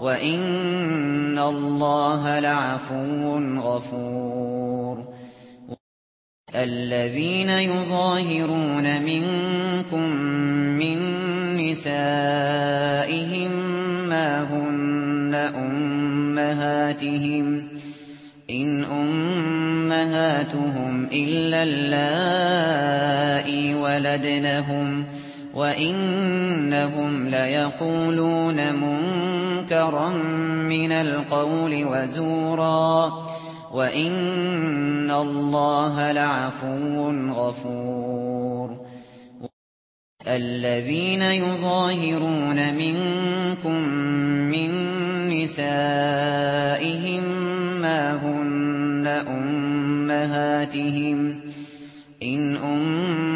وَإِنَّ اللَّهَ لَعَفُوٌّ غَفُورٌ. الَّذِينَ يُظَاهِرُونَ مِنكُم مِّن نِّسَائِهِم مَّا هُنَّ أُمَّهَاتُهُمْ إِنْ أُمَّهَاتُهُمْ إِلَّا اللَّائِي وَلَدْنَهُمْ وَإِنَّهُمْ لَيَقُولُونَ مُنكَرًا مِنَ الْقَوْلِ وَزُورًا وَإِنَّ اللَّهَ لَعَفُوٌّ غَفُورٌ الَّذِينَ يُظَاهِرُونَ مِنكُم مِّن نِّسَائِهِم مَّا هُنَّ أُمَّهَاتُهُمْ إِنْ أُمَّهَاتُهُمْ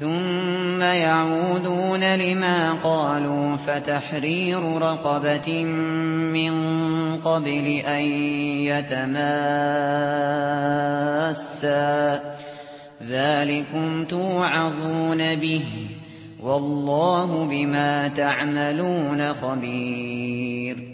ثُمَّ يَعُودُونَ لِمَا قَالُوا فَتَحْرِيرُ رَقَبَةٍ مِّن قَبْلِ أَن يَتَمَاسَّا. ذَلِكُمْ تُوعَظُونَ بِهِ وَاللَّهُ بِمَا تَعْمَلُونَ خَبِيرٌ.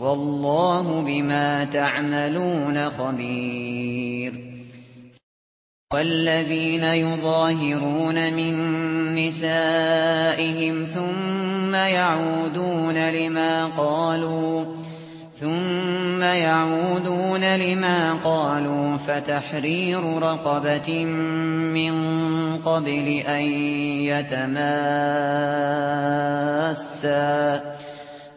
والله بما تعملون خبير والذين يظاهرون من نسائهم ثم يعودون لما قالوا ثم يعودون لما قالوا فتحرير رقبة من قبل أن يتماسا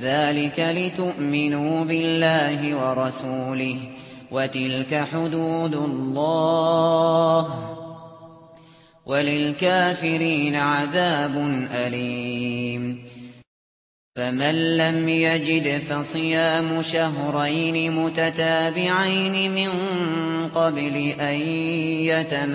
ذلك لتؤمنوا بالله ورسوله وتلك حدود الله وللكافرين عذاب أليم فمن لم يجد فصيام شهرين متتابعين من قبل أن يتماسا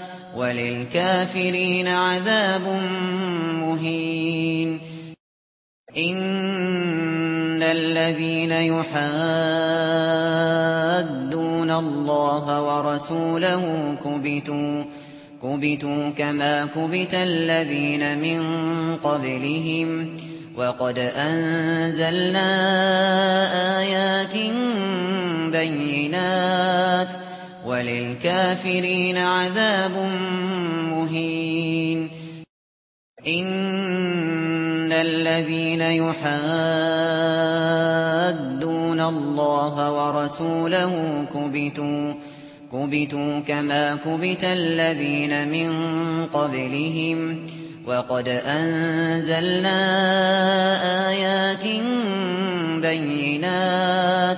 وللكافرين عذاب مهين. إن الذين يحادون الله ورسوله كبتوا كبتوا كما كبت الذين من قبلهم. وقد أنزلنا آيات بينات وللكافرين عذاب مهين. إن الذين يحادون الله ورسوله كبتوا كبتوا كما كبت الذين من قبلهم. وقد أنزلنا آيات بينات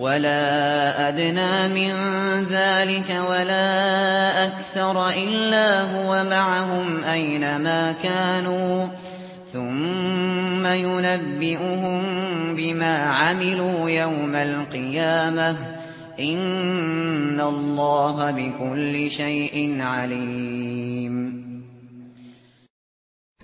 ولا ادنى من ذلك ولا أكثر الا هو معهم اينما كانوا ثم ينبئهم بما عملوا يوم القيامه ان الله بكل شيء عليم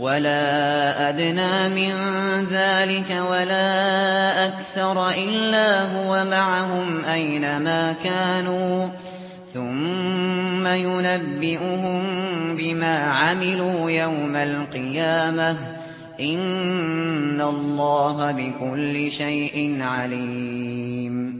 ولا ادنى من ذلك ولا أكثر الا هو معهم اينما كانوا ثم ينبئهم بما عملوا يوم القيامه ان الله بكل شيء عليم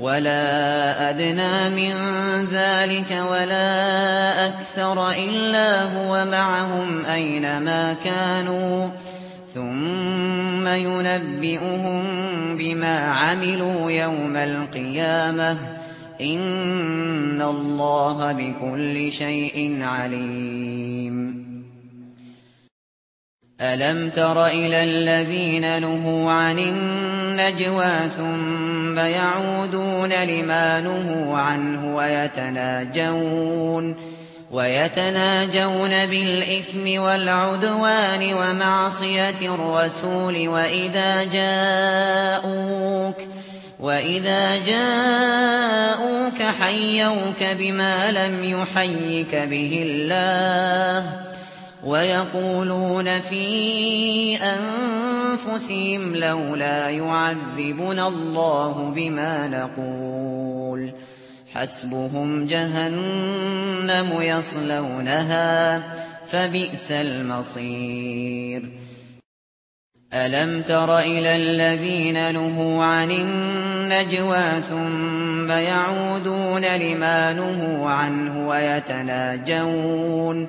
ولا ادنى من ذلك ولا أكثر الا هو معهم اينما كانوا ثم ينبئهم بما عملوا يوم القيامه ان الله بكل شيء عليم. الم تر إلى الذين نهوا عن النجوى ثم ثُمَّ يَعُودُونَ لِمَا نُهُوا عَنْهُ وَيَتَنَاجَوْنَ وَيَتَنَاجَوْنَ بِالْإِثْمِ وَالْعُدْوَانِ وَمَعْصِيَةِ الرَّسُولِ وَإِذَا جَاءُوكَ وَإِذَا جَاءُوكَ حَيَّوْكَ بِمَا لَمْ يُحَيِّكَ بِهِ اللَّهُ وَيَقُولُونَ فِي أَنفُسِهِمْ لَوْلَا يُعَذِّبُنَا اللَّهُ بِمَا نَقُولُ حَسْبُهُمْ جَهَنَّمُ يَصْلَوْنَهَا فَبِئْسَ الْمَصِيرُ أَلَمْ تَرَ إِلَى الَّذِينَ نُهُوا عَنِ النَّجْوَى ثُمَّ يَعُودُونَ لِمَا نُهُوا عَنْهُ وَيَتَنَاجَوْنَ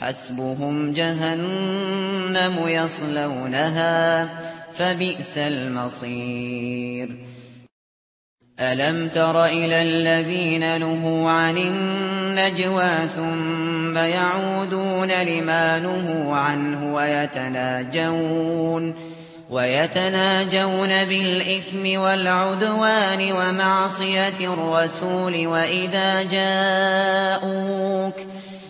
حسبهم جهنم يصلونها فبئس المصير. ألم تر إلى الذين نهوا عن النجوى ثم يعودون لما نهوا عنه ويتناجون ويتناجون بالإثم والعدوان ومعصية الرسول وإذا جاءوك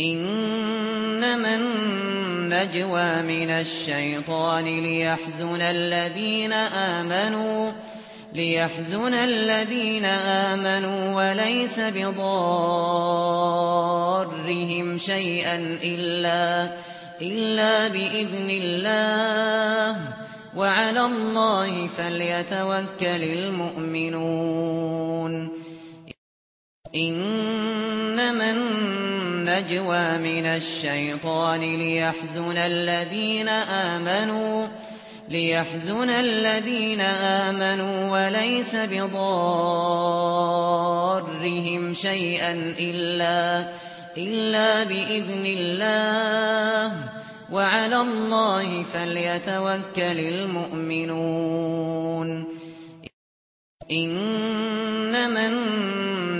إنما النجوى من الشيطان ليحزن الذين آمنوا ليحزن الذين آمنوا وليس بضارهم شيئا إلا إلا بإذن الله. وعلى الله فليتوكل المؤمنون. إنما النجوى من الشيطان ليحزن الذين آمنوا ليحزن الذين آمنوا وليس بضارهم شيئا إلا إلا بإذن الله. وعلى الله فليتوكل المؤمنون. إنما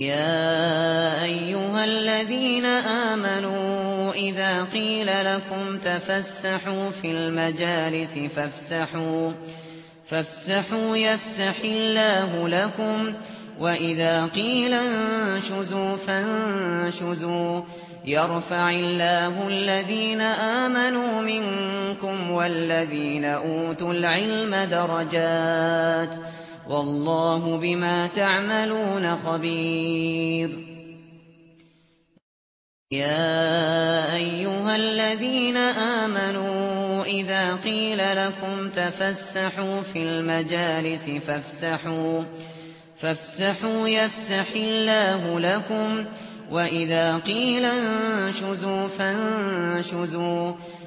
يا أيها الذين آمنوا إذا قيل لكم تفسحوا في المجالس فافسحوا فافسحوا يفسح الله لكم وإذا قيل انشزوا فانشزوا. يرفع الله الذين آمنوا منكم والذين أوتوا العلم درجات. والله بما تعملون خبير. يا أيها الذين آمنوا إذا قيل لكم تفسحوا في المجالس فافسحوا فافسحوا يفسح الله لكم وإذا قيل انشزوا فانشزوا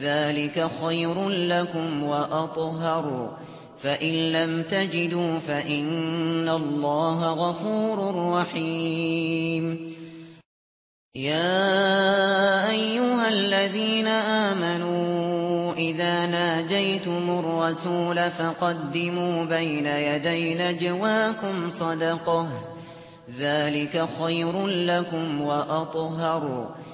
ذلك خير لكم وأطهر فإن لم تجدوا فإن الله غفور رحيم يا أيها الذين آمنوا إذا ناجيتم الرسول فقدموا بين يدي نجواكم صدقه ذلك خير لكم وأطهر فإن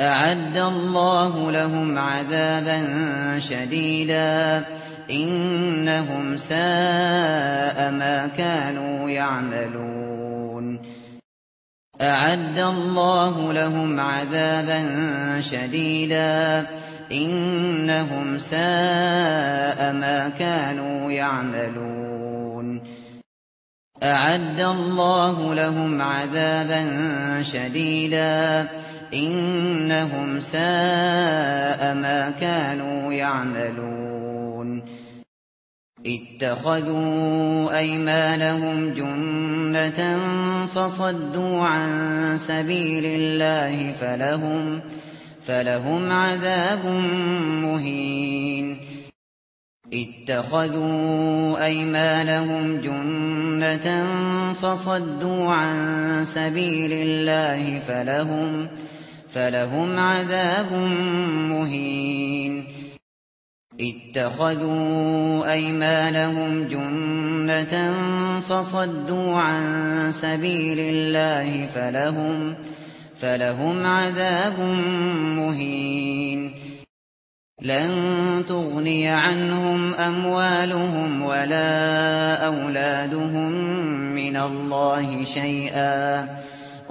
أعد الله لهم عذابا شديدا. إنهم ساء ما كانوا يعملون. أعد الله لهم عذابا شديدا. إنهم ساء ما كانوا يعملون. أعد الله لهم عذابا شديدا. انهم ساء ما كانوا يعملون اتخذوا ايمانهم جنة فصدوا عن سبيل الله فلهم فلهم عذاب مهين اتخذوا ايمانهم جنة فصدوا عن سبيل الله فلهم فلهم فلهم عذاب مهين. اتخذوا أيمانهم جنة فصدوا عن سبيل الله فلهم فلهم عذاب مهين. لن تغني عنهم أموالهم ولا أولادهم من الله شيئا.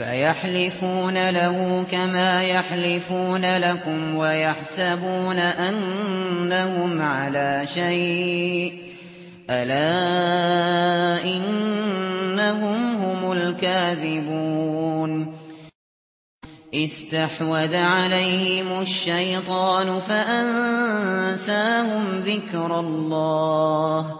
فَيَحْلِفُونَ لَهُ كَمَا يَحْلِفُونَ لَكُمْ وَيَحْسَبُونَ أَنَّهُمْ عَلَى شَيْءٍ أَلَا إِنَّهُمْ هُمُ الْكَاذِبُونَ استحوذ عليهم الشيطان فأنساهم ذكر الله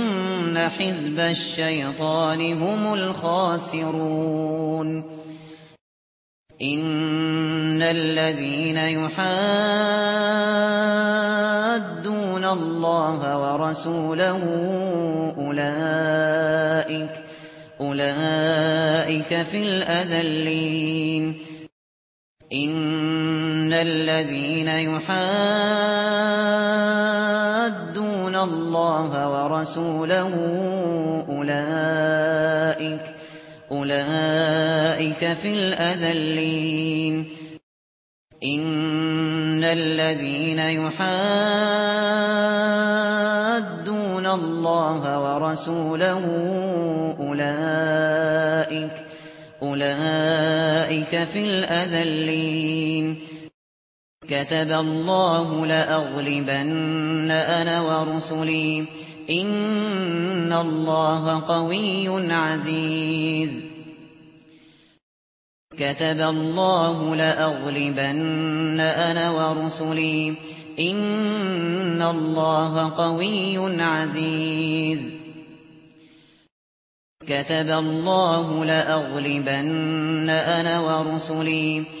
حزب الشيطان هم الخاسرون. إن الذين يحادون الله ورسوله اولئك أولئك في الأذلين. إن الذين يحادون الله ورسوله أولئك أولئك في الأذلين إن الذين يحادون الله ورسوله أولئك أولئك في الأذلين كتب الله لأغلبن أنا ورسلي إن الله قوي عزيز. كتب الله لأغلبن أنا ورسلي إن الله قوي عزيز. كتب الله لأغلبن أنا ورسلي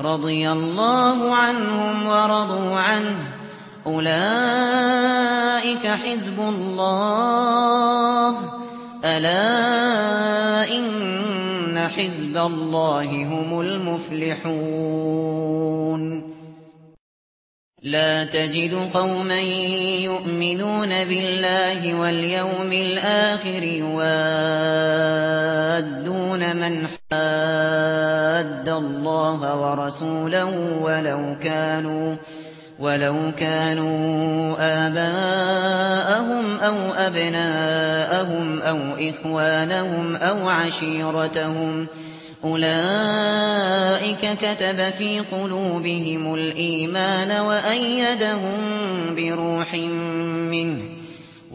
رضي الله عنهم ورضوا عنه. أولئك حزب الله. ألا إن حزب الله هم المفلحون. لا تجد قوما يؤمنون بالله واليوم الآخر يوادون من أَدَّ اللَّهَ وَرَسُولَهُ وَلَوْ كَانُوا وَلَوْ كَانُوا آبَاءَهُمْ أَوْ أَبْنَاءَهُمْ أَوْ إِخْوَانَهُمْ أَوْ عَشِيرَتَهُمْ أُولَئِكَ كَتَبَ فِي قُلُوبِهِمُ الْإِيمَانَ وَأَيَّدَهُمْ بِرُوحٍ مِّنْهُ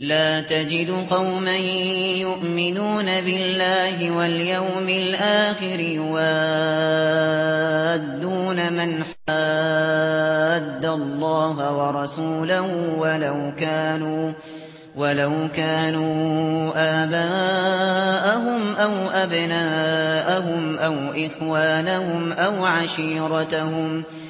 لا تجد قوما يؤمنون بالله واليوم الآخر يوادون من حد الله ورسوله ولو كانوا ولو كانوا آباءهم أو أبناءهم أو إخوانهم أو عشيرتهم أو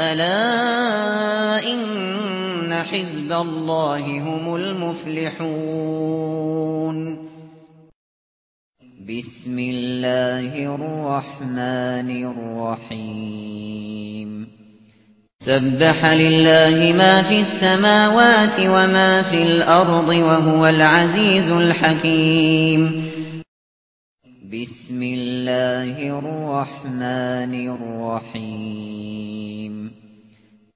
ألا إن حزب الله هم المفلحون. بسم الله الرحمن الرحيم. سبح لله ما في السماوات وما في الأرض وهو العزيز الحكيم. بسم الله الرحمن الرحيم.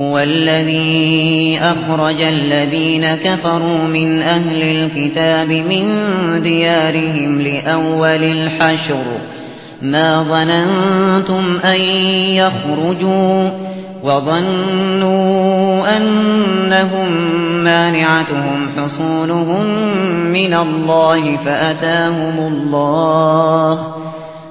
والذي أخرج الذين كفروا من أهل الكتاب من ديارهم لأول الحشر. ما ظننتم أن يخرجوا وظنوا أنهم مانعتهم حصولهم من الله فأتاهم الله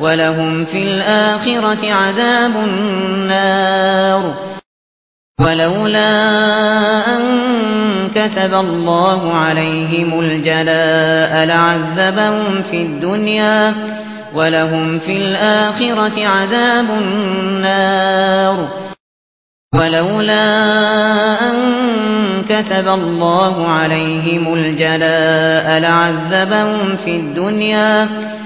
ولهم في الآخرة عذاب النار. ولولا أن كتب الله عليهم الجلاء لعذبهم في الدنيا ولهم في الآخرة عذاب النار. ولولا أن كتب الله عليهم الجلاء لعذبهم في الدنيا ولهم في الآخرة عذاب النار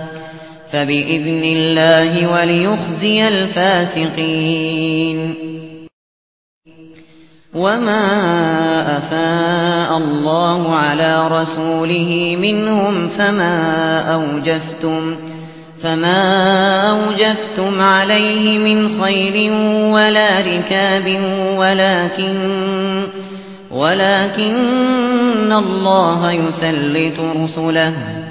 فبإذن الله وليخزي الفاسقين. وما أفاء الله على رسوله منهم فما أوجفتم فما أوجفتم عليه من خير ولا ركاب ولكن ولكن الله يسلط رسله.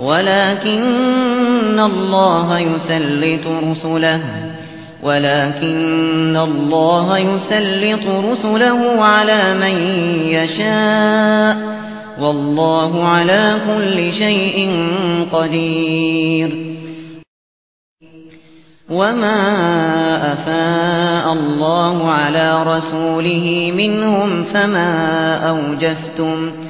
ولكن الله يسلط رسله. ولكن الله يسلط رسله على من يشاء. والله على كل شيء قدير. وما أفاء الله على رسوله منهم فما أوجفتم. فما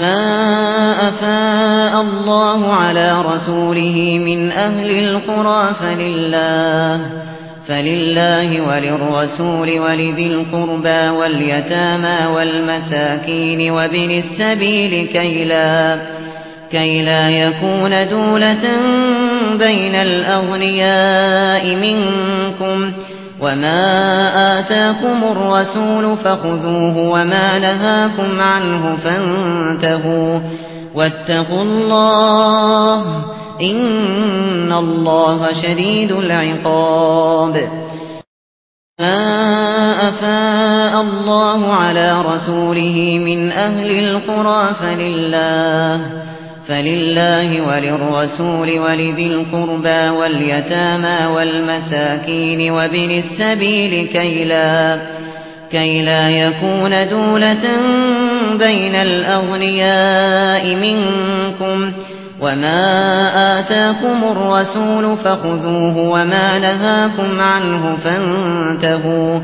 فأفاء الله على رسوله من أهل القرى فلله, فلله وللرسول ولذي القربى واليتامى والمساكين وبن السبيل كي لا, كي لا يكون دولة بين الأغنياء منكم وَلَا وما آتاكم الرسول فخذوه وما نهاكم عنه فانتهوا واتقوا الله إن الله شديد العقاب ما أفاء الله على رسوله من أهل القرى فلله فلله وللرسول ولذي القربى واليتامى والمساكين وبن السبيل كي لا, كي لا يكون دولة بين الأغنياء منكم وما آتاكم الرسول فخذوه وما نهاكم عنه فانتهوا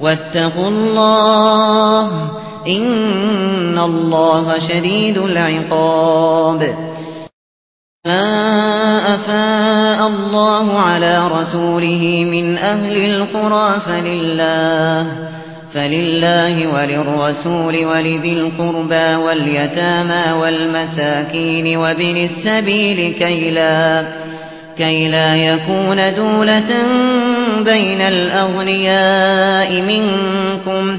واتقوا الله ان الله شديد العقاب افاء الله على رسوله من أهل القرى فلله فلله وللرسول ولذي القربى واليتامى والمساكين وابن السبيل كي لا كي لا يكون دولة بين الأغنياء منكم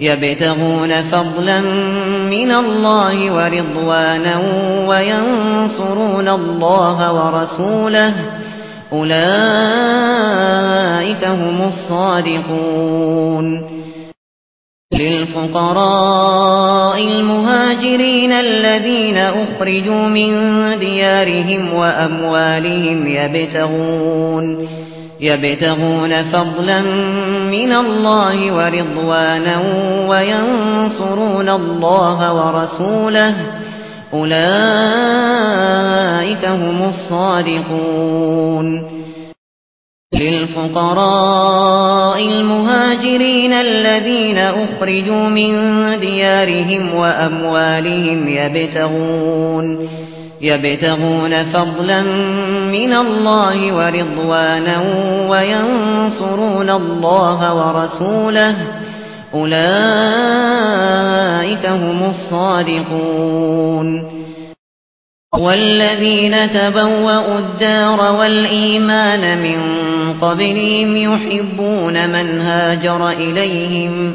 يبتغون فضلا من الله ورضوانا وينصرون الله ورسوله. أولئك هم الصادقون. للفقراء المهاجرين الذين أخرجوا من ديارهم وأموالهم يبتغون. يبتغون فضلا من الله ورضوانا وينصرون الله ورسوله. أولئك هم الصادقون. للفقراء المهاجرين الذين أخرجوا من ديارهم وأموالهم يبتغون. يبتغون فضلا من الله ورضوانا وينصرون الله ورسوله. أولئك هم الصادقون. والذين تبوأوا الدار والإيمان من قبلهم يحبون من هاجر إليهم.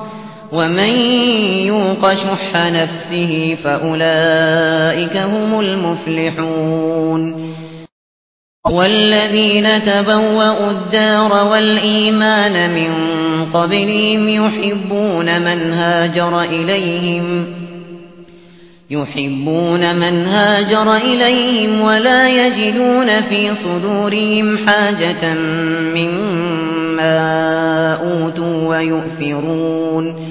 ومن يوق شح نفسه فأولئك هم المفلحون والذين تبوأوا الدار والإيمان من قبلهم يحبون من هاجر إليهم يحبون من هاجر إليهم ولا يجدون في صدورهم حاجة مما أوتوا ويؤثرون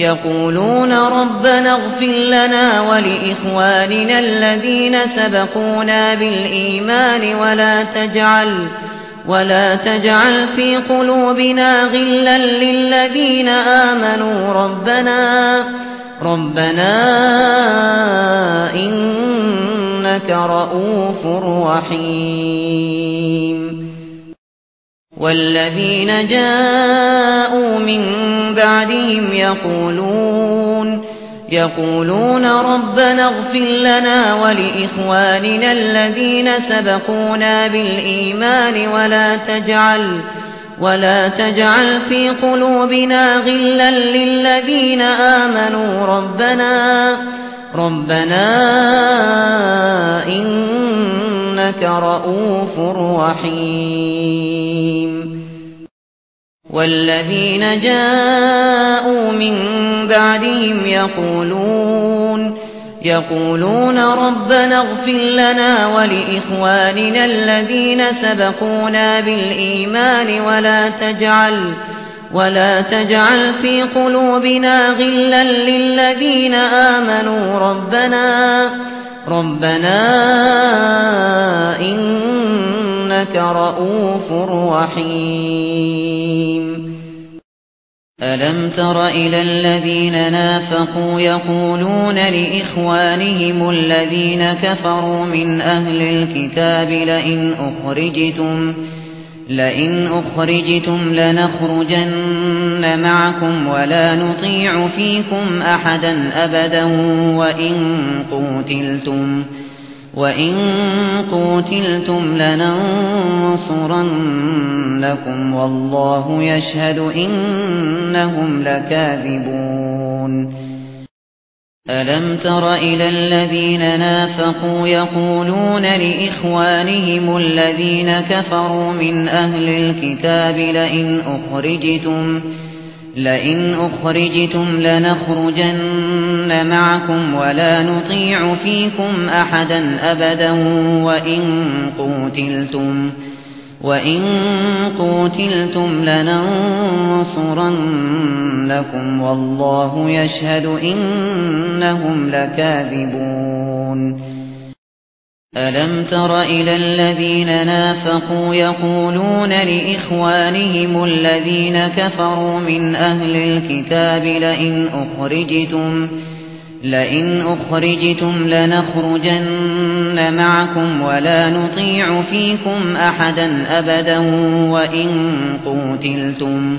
يقولون ربنا اغفر لنا ولإخواننا الذين سبقونا بالإيمان ولا تجعل ولا تجعل في قلوبنا غلا للذين آمنوا ربنا ربنا إنك رؤوف رحيم والذين جاءوا من بعدهم يقولون يقولون ربنا اغفر لنا ولإخواننا الذين سبقونا بالإيمان ولا تجعل ولا تجعل في قلوبنا غلا للذين آمنوا. ربنا ربنا إنك رؤوف رحيم والذين جاءوا من بعدهم يقولون يقولون ربنا اغفر لنا ولإخواننا الذين سبقونا بالإيمان ولا تجعل ولا تجعل في قلوبنا غلا للذين آمنوا ربنا ربنا إن إنك رؤوف رحيم ألم تر إلى الذين نافقوا يقولون لإخوانهم الذين كفروا من أهل الكتاب لئن أخرجتم لئن أخرجتم لنخرجن معكم ولا نطيع فيكم أحدا أبدا وإن قُوتِلْتُمْ فإن وَإِن قُوتِلْتُمْ لَنَنصُرَنَّكُمْ وَاللَّهُ يَشْهَدُ إِنَّهُمْ لَكَاذِبُونَ أَلَمْ تَرَ إِلَى الَّذِينَ نَافَقُوا يَقُولُونَ لِإِخْوَانِهِمُ الَّذِينَ كَفَرُوا مِنْ أَهْلِ الْكِتَابِ لَئِنْ أُخْرِجْتُمْ لئن أخرجتم لنخرجن معكم ولا نطيع فيكم أحدا أبدا وإن قوتلتم وإن قوتلتم لننصرنكم والله يشهد إنهم لكاذبون ألم تر إلى الذين نافقوا يقولون لإخوانهم الذين كفروا من أهل الكتاب لئن أخرجتم لئن أخرجتم لنخرجن معكم ولا نطيع فيكم أحدا أبدا وإن قتلتم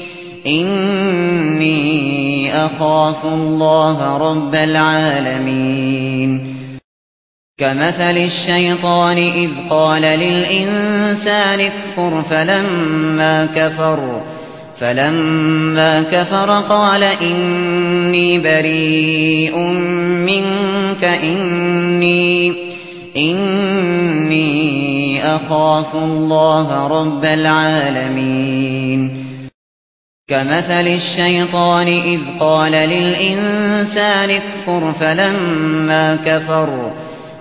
إني أخاف الله رب العالمين كمثل الشيطان إذ قال للإنسان اكفر فلما كفر فلما كفر قال إني بريء منك إني, إني أخاف الله رب العالمين كمثل الشيطان إذ قال للإنسان اكفر فلما كفر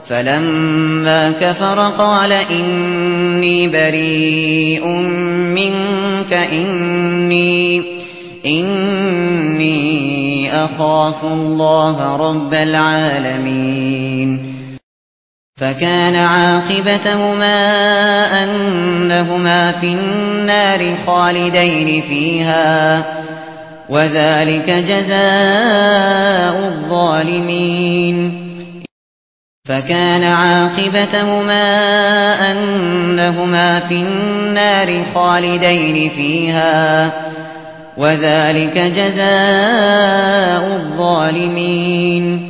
فلما كفر قال إني بريء منك إني, إني أخاف الله رب العالمين. فكان عاقبتهما أنهما في النار خالدين فيها وذلك جزاء الظالمين. فكان عاقبتهما أنهما في النار خالدين فيها وذلك جزاء الظالمين.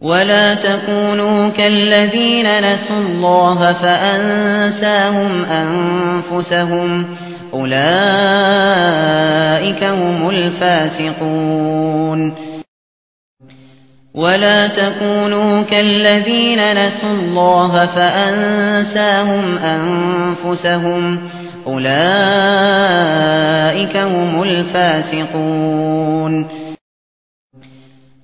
ولا تكونوا كالذين نسوا الله فأنساهم أنفسهم أولئك هم الفاسقون ولا تكونوا كالذين نسوا الله فأنساهم أنفسهم أولئك هم الفاسقون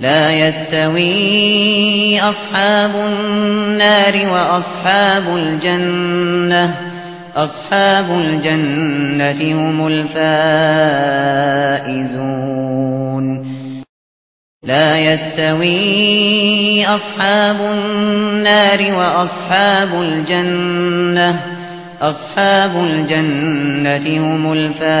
لا يستوي أصحاب النار وأصحاب الجنة أصحاب الجنة هم الفائزون. لا يستوي أصحاب النار وأصحاب الجنة أصحاب الجنة هم الفائزون.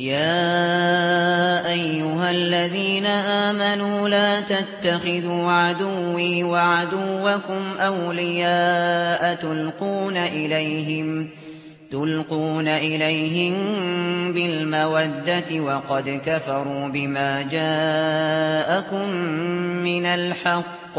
يا أيها الذين آمنوا لا تتخذوا عدوي وعدوكم أولياء تلقون إليهم تلقون إليهم بالمودة وقد كفروا بما جاءكم من الحق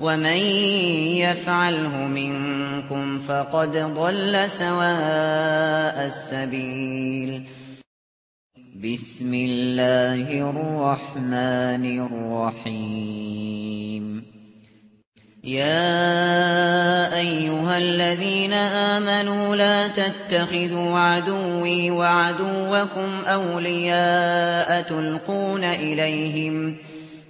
ومن يفعله منكم فقد ضل سواء السبيل بسم الله الرحمن الرحيم يا ايها الذين امنوا لا تتخذوا عدوي وعدوكم اولياء تلقون اليهم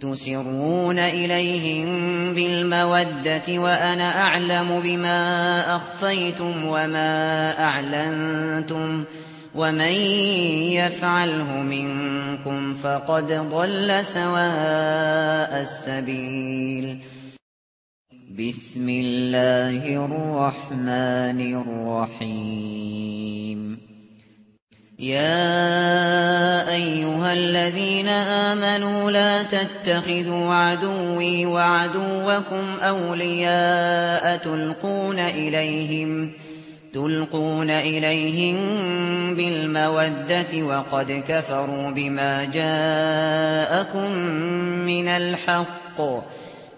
تسرون إليهم بالمودة وأنا أعلم بما أخفيتم وما أعلنتم ومن يفعله منكم فقد ضل سواء السبيل. بسم الله الرحمن الرحيم. يا ايها الذين امنوا لا تتخذوا عدوي وعدوكم اولياء تلقون اليهم تلقون اليهم بالموده وقد كفروا بما جاءكم من الحق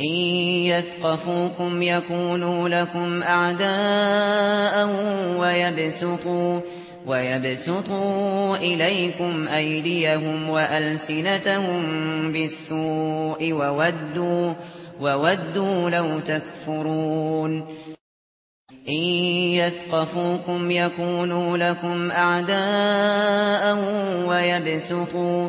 إن يثقفوكم يكونوا لكم أعداء ويبسطوا, ويبسطوا إليكم أيديهم وألسنتهم بالسوء وودوا, وودوا لو تكفرون إن يثقفوكم يكونوا لكم أعداء ويبسطوا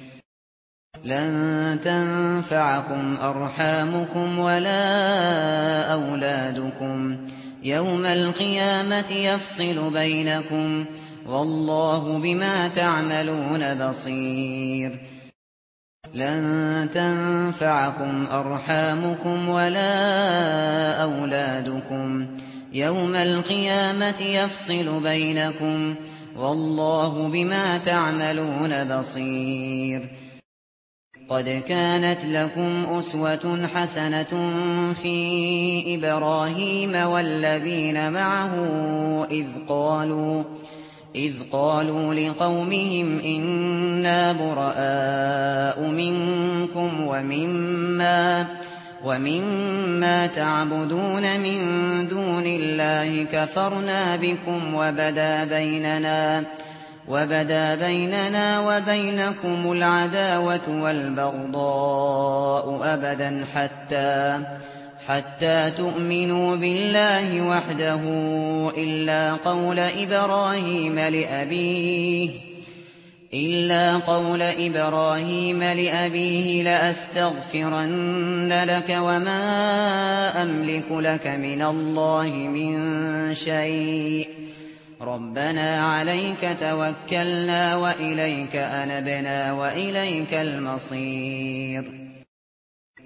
لن تنفعكم أرحامكم ولا أولادكم. يوم القيامة يفصل بينكم. والله بما تعملون بصير. لن تنفعكم أرحامكم ولا أولادكم. يوم القيامة يفصل بينكم. والله بما تعملون بصير. قد كانت لكم أسوة حسنة في إبراهيم والذين معه إذ قالوا إذ قالوا لقومهم إنا براء منكم ومما ومما تعبدون من دون الله كفرنا بكم وبدا بيننا وبدا بيننا وَبَدَا بَيْنَنَا وَبَيْنَكُمُ الْعَدَاوَةُ وَالْبَغْضَاءُ أَبَدًا حَتَّى حَتَّى تُؤْمِنُوا بِاللَّهِ وَحْدَهُ إِلَّا قَوْلَ إِبْرَاهِيمَ لِأَبِيهِ إِلَّا قَوْلَ إِبْرَاهِيمَ لِأَبِيهِ لَأَسْتَغْفِرَنَّ لَكَ وَمَا أَمْلِكُ لَكَ مِنَ اللَّهِ مِنْ شَيْءٍ ربنا عليك توكلنا وإليك أنبنا وإليك المصير.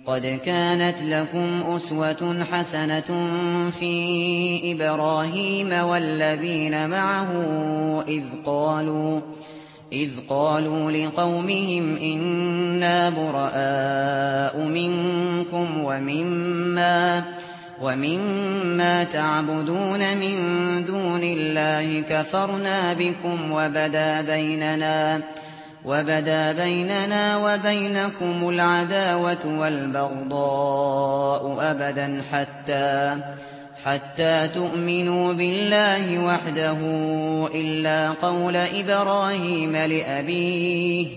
قد كانت لكم أسوة حسنة في إبراهيم والذين معه إذ قالوا إذ قالوا لقومهم إنا براء منكم ومما تشركون وَمِمَّا تَعْبُدُونَ مِن دُونِ اللَّهِ كَفَرْنَا بِكُمْ وَبَدَا بَيْنَنَا وَبَدَا بَيْنَنَا وَبَيْنَكُمُ الْعَدَاوَةُ وَالْبَغْضَاءُ أَبَدًا حَتَّى حَتَّى تُؤْمِنُوا بِاللَّهِ وَحْدَهُ إِلَّا قَوْلَ إِبْرَاهِيمَ لِأَبِيهِ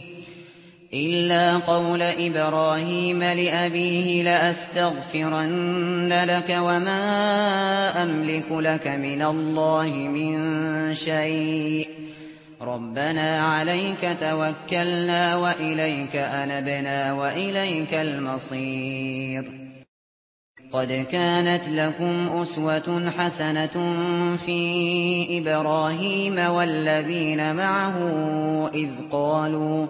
إلا قول إبراهيم لأبيه لأستغفرن لك وما أملك لك من الله من شيء ربنا عليك توكلنا وإليك أنبنا وإليك المصير قد كانت لكم أسوة حسنة في إبراهيم والذين معه إذ قالوا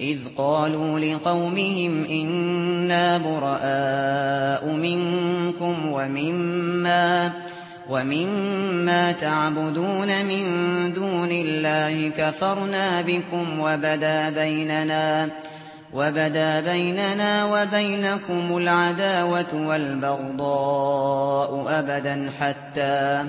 إذ قالوا لقومهم إنا براء منكم ومما, ومما تعبدون من دون الله كفرنا بكم وبدا بيننا وبدا بيننا وبينكم العداوة والبغضاء أبدا حتى حتى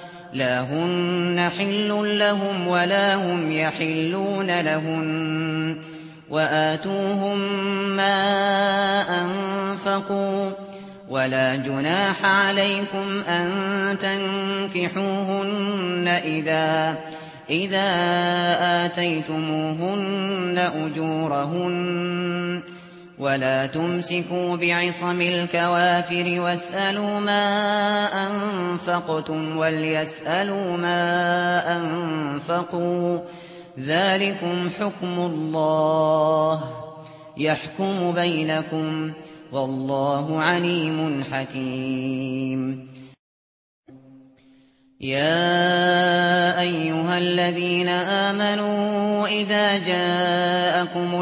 لا هن حل لهم ولا هم يحلون لهن وآتوهم ما أنفقوا ولا جناح عليكم أن تنكحوهن إذا إذا آتيتموهن أجورهن ولا تمسكوا بعصم الكوافر واسألوا ما أنفقتم وليسألوا ما أنفقوا ذلكم حكم الله يحكم بينكم والله عليم حكيم. يا أيها الذين آمنوا إذا جاءكم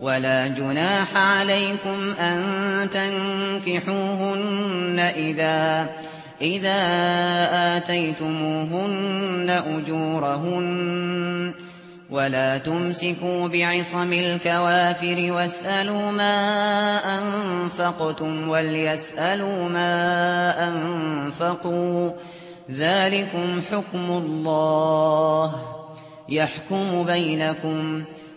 ولا جناح عليكم أن تنكحوهن إذا إذا آتيتموهن أجورهن. ولا تمسكوا بعصم الكوافر واسألوا ما أنفقتم وليسألوا ما أنفقوا. ذلكم حكم الله يحكم بينكم.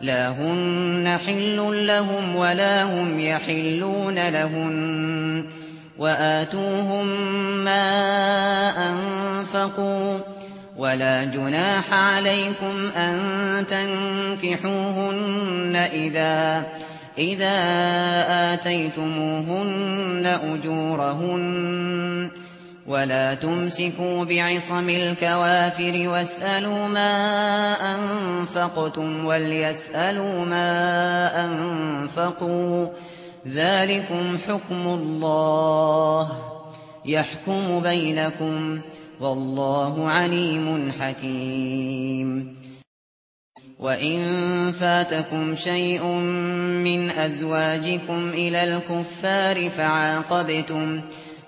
لا هن حل لهم ولا هم يحلون لهن وآتوهم ما أنفقوا ولا جناح عليكم أن تنكحوهن إذا إذا آتيتموهن أجورهن ولا تمسكوا بعصم الكوافر واسألوا ما أنفقتم وليسألوا ما أنفقوا ذلكم حكم الله يحكم بينكم والله عليم حكيم وَإِن فَاتَكُمْ شَيْءٌ مِنْ أَزْوَاجِكُمْ إِلَى الْكُفَّارِ فَعَاقَبْتُمْ فَعَاقَبْتُمْ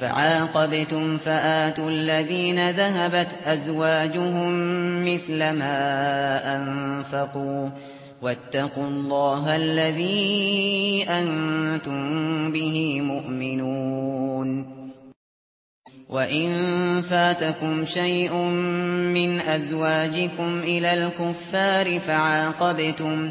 فعاقبتم فآتوا الذين ذهبت أزواجهم مثل ما أنفقوا واتقوا الله الذي أنتم به مؤمنون. وَإِن فَاتَكُمْ شَيْءٌ مِنْ أَزْوَاجِكُمْ إِلَى الْكُفَّارِ فَعَاقَبْتُمْ فَعَاقَبْتُمْ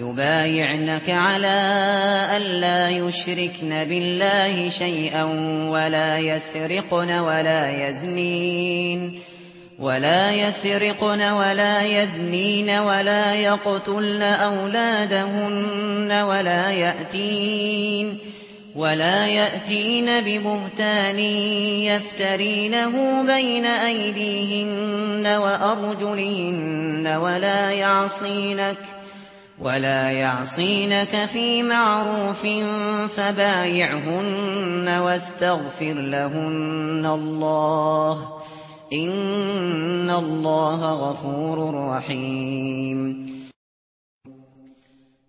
يبايعنك على ألا يشركن بالله شيئا ولا يسرقن ولا يزنين ولا يسرقن ولا يزنين ولا يقتلن أولادهن ولا يأتين ولا يأتين ببهتان يفترينه بين أيديهن وأرجلهن ولا يعصينك ولا يعصينك في معروف فبايعهن واستغفر لهن الله ان الله غفور رحيم.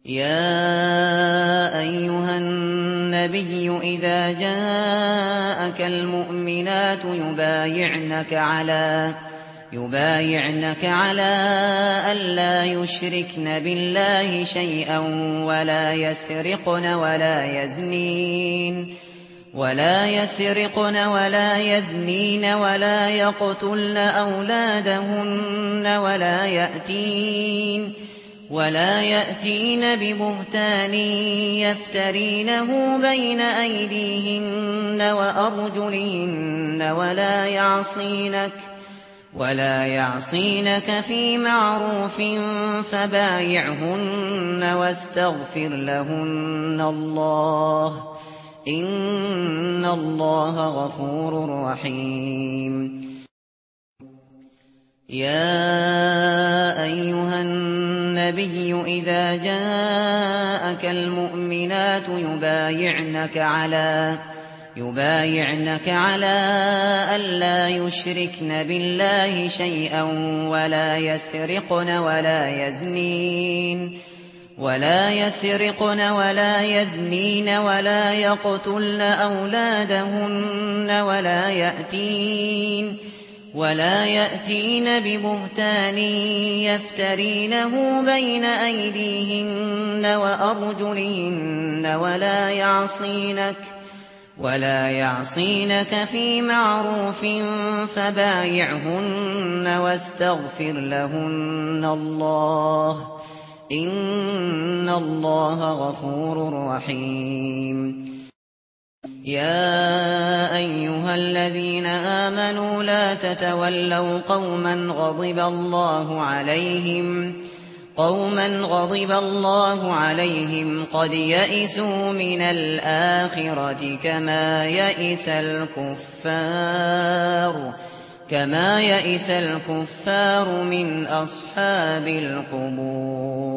يا ايها النبي اذا جاءك المؤمنات يبايعنك على يبايعنك على ألا يشركن بالله شيئا ولا يسرقن ولا يزنين ولا يسرقن ولا يزنين ولا يقتلن أولادهن ولا يأتين ولا يأتين ببهتان يفترينه بين أيديهن وأرجلهن ولا يعصينك ولا يعصينك في معروف فبايعهن واستغفر لهن الله ان الله غفور رحيم. يا ايها النبي اذا جاءك المؤمنات يبايعنك على يبايعنك على ألا يشركن بالله شيئا ولا يسرقن ولا يزنين ولا يسرقن ولا يزنين ولا يقتلن أولادهن ولا يأتين ولا يأتين ببهتان يفترينه بين أيديهن وأرجلهن ولا يعصينك ولا يعصينك في معروف فبايعهن واستغفر لهن الله ان الله غفور رحيم. يا ايها الذين امنوا لا تتولوا قوما غضب الله عليهم قوما غضب الله عليهم قد يئسوا من الآخرة كما يئس الكفار كما يئس الكفار من أصحاب القبور.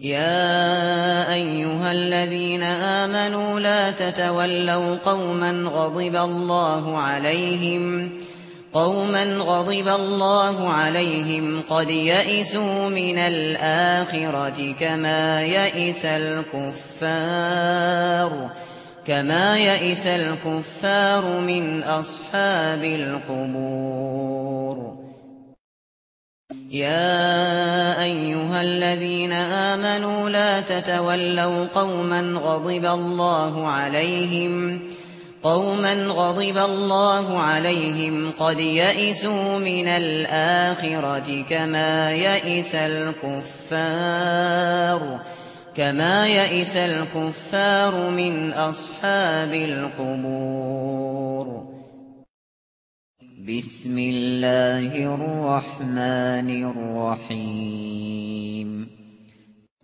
يا أيها الذين آمنوا لا تتولوا قوما غضب الله عليهم قد قوما غضب الله عليهم قد يئسوا من الآخرة كما يئس الكفار كما يئس الكفار من أصحاب القبور. يا أيها الذين آمنوا لا تتولوا قوما غضب الله عليهم قوما غضب الله عليهم قد يئسوا من الآخرة كما يئس الكفار كما يئس الكفار من أصحاب القبور. بسم الله الرحمن الرحيم.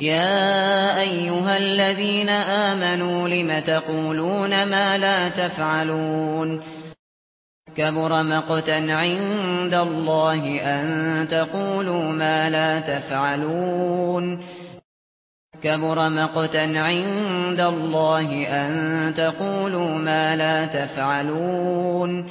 يا ايها الذين امنوا لم تقولون ما لا تفعلون كبر مقتا عند الله ان تقولوا ما لا تفعلون كبر مقتا عند الله ان تقولوا ما لا تفعلون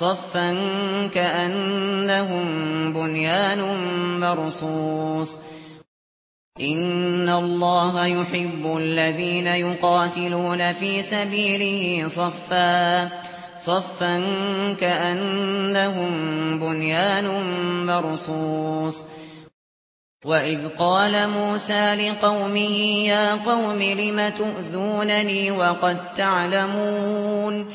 صفا كأنهم بنيان مرصوص. إن الله يحب الذين يقاتلون في سبيله صفا صفا كأنهم بنيان مرصوص. وَإِذْ قَالَ مُوسَى لِقَوْمِهِ يَا قَوْمِ لِمَ تُؤْذُونَنِي وَقَدْ تَعْلَمُونَ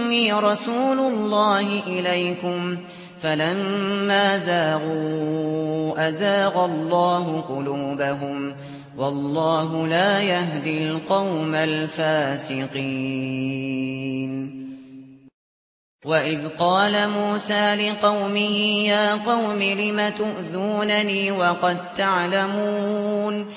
إني رسول الله إليكم فلما زاغوا أزاغ الله قلوبهم والله لا يهدي القوم الفاسقين وَإِذْ قَالَ مُوسَى لِقَوْمِهِ يَا قَوْمِ لِمَ تُؤْذُونَنِي وَقَدْ تَعْلَمُونَ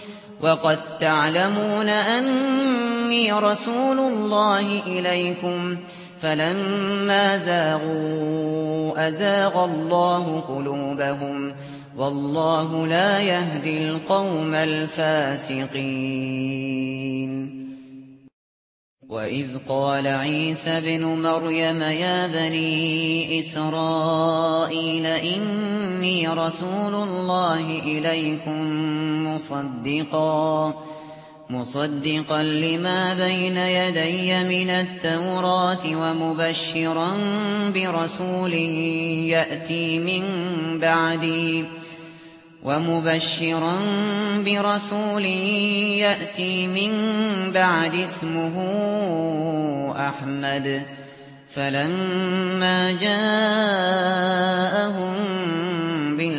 وَقَدْ تَعْلَمُونَ أَنِّي رَسُولُ اللَّهِ إِلَيْكُمْ فلما زاغوا أزاغ الله قلوبهم والله لا يهدي القوم الفاسقين. وَإِذْ قَالَ عِيسَى ابْنُ مَرْيَمَ يَا بَنِي إِسْرَائِيلَ إِنِّي رَسُولُ اللَّهِ إِلَيْكُمْ مُصَدِّقًا مصدقا لما بين يدي من التوراة ومبشرا برسول يأتي من بعدي ومبشرا برسول يأتي من بعد اسمه أحمد فلما جاءهم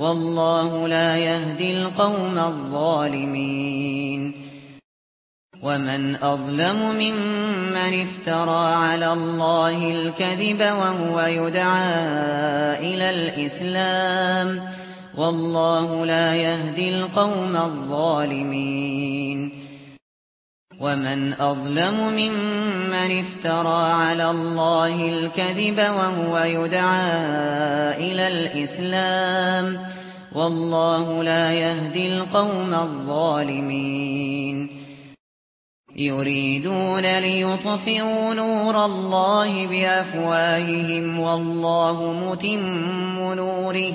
والله لا يهدي القوم الظالمين. ومن أظلم ممن افترى على الله الكذب وهو يدعى إلى الإسلام. والله لا يهدي القوم الظالمين. ومن اظلم ممن افترى على الله الكذب وهو يدعى إلى الاسلام والله لا يهدي القوم الظالمين يريدون ليطفئوا نور الله بافواههم والله متم نوره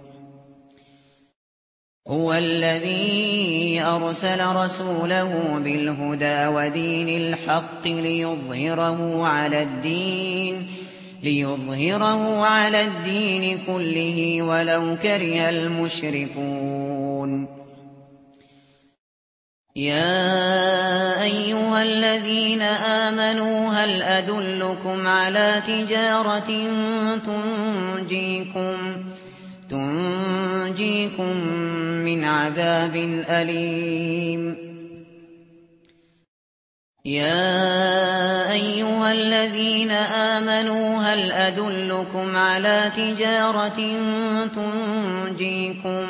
هو الذي أرسل رسوله بالهدى ودين الحق ليظهره على الدين ليظهره على الدين كله ولو كره المشركون. يا أيها الذين آمنوا هل أدلكم على تجارة تنجيكم؟ ينجيكم من عذاب أليم. يا أيها الذين آمنوا هل أدلكم على تجارة تنجيكم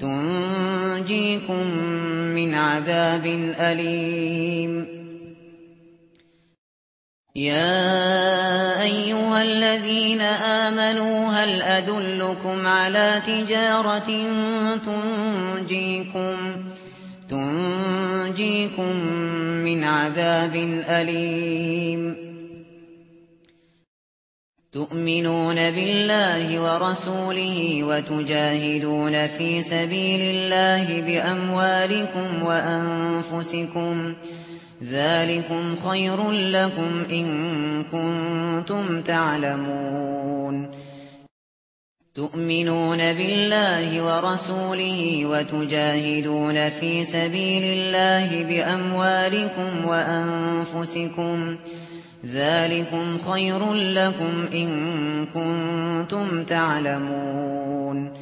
تنجيكم من عذاب أليم؟ يا ايها الذين امنوا هل ادلكم على تجاره تنجيكم تنجيكم من عذاب اليم تؤمنون بالله ورسوله وتجاهدون في سبيل الله باموالكم وانفسكم وانفسكم ذلكم خير لكم إن كنتم تعلمون تؤمنون بالله ورسوله وتجاهدون في سبيل الله بأموالكم وأنفسكم ذلكم خير لكم إن كنتم تعلمون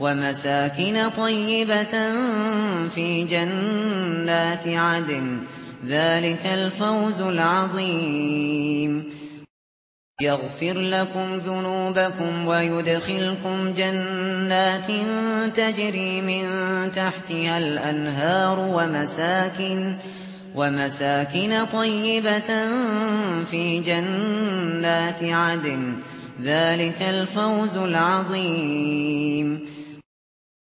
ومساكن طيبة في جنات عدن. ذلك الفوز العظيم. يغفر لكم ذنوبكم ويدخلكم جنات تجري من تحتها الأنهار ومساكن ومساكن طيبة في جنات عدن. ذلك الفوز العظيم.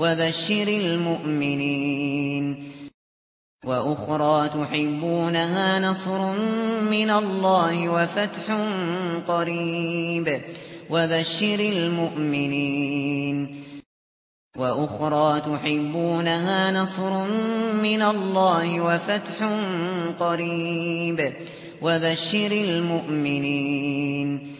وبشر المؤمنين. وأخرى تحبونها نصر من الله وفتح قريب. وبشر المؤمنين. وأخرى تحبونها نصر من الله وفتح قريب. وبشر المؤمنين.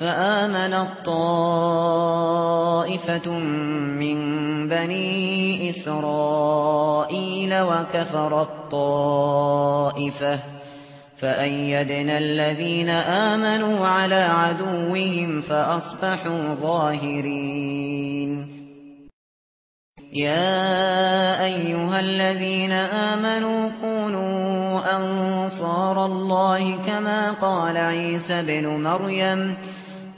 فآمن الطائفة من بني إسرائيل وكفر الطائفة فأيدنا الذين آمنوا على عدوهم فأصبحوا ظاهرين. يا أيها الذين آمنوا كونوا أنصار الله كما قال عيسى بن مريم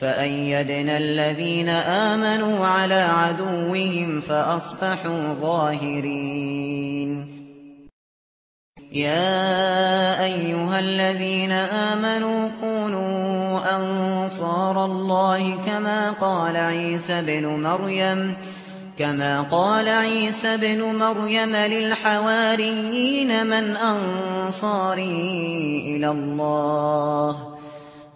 فأيدنا الذين آمنوا على عدوهم فأصبحوا ظاهرين. يا أيها الذين آمنوا كونوا أنصار الله كما قال عيسى بن مريم كما قال عيسى بن مريم للحواريين من أنصاري إلى الله.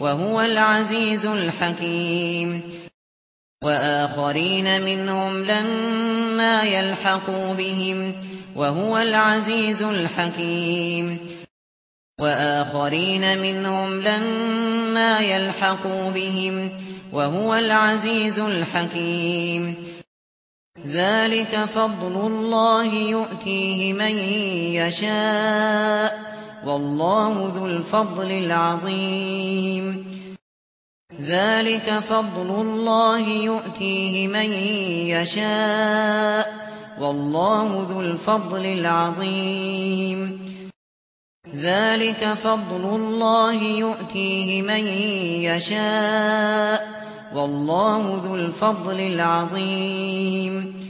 وهو العزيز الحكيم. وآخرين منهم لما يلحقوا بهم وهو العزيز الحكيم. وآخرين منهم لما يلحقوا بهم وهو العزيز الحكيم. ذلك فضل الله يؤتيه من يشاء. والله ذو الفضل العظيم. ذلك فضل الله يؤتيه من يشاء. والله ذو الفضل العظيم. ذلك فضل الله يؤتيه من يشاء. والله ذو الفضل العظيم.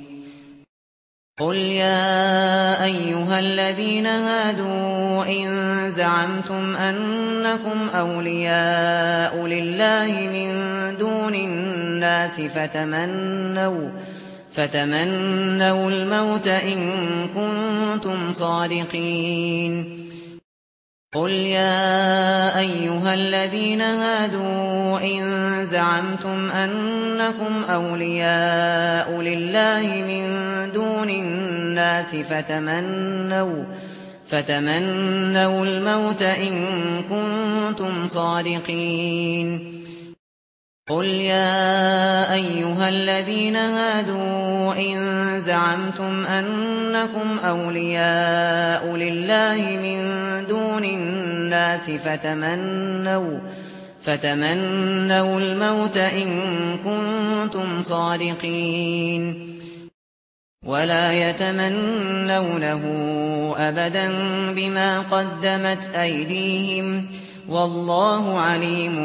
قل يا ايها الذين هادوا ان زعمتم انكم اولياء لله من دون الناس فتمنوا فتمنوا الموت ان كنتم صادقين قل يا ايها الذين هادوا إن زعمتم أنكم أولياء لله من دون الناس فتمنوا فتمنوا الموت إن كنتم صادقين قل يا أيها الذين هادوا إن زعمتم أنكم أولياء لله من دون الناس فتمنوا فتمنوا فتمنوا الموت إن كنتم صادقين. ولا يتمنونه أبدا بما قدمت أيديهم والله عليم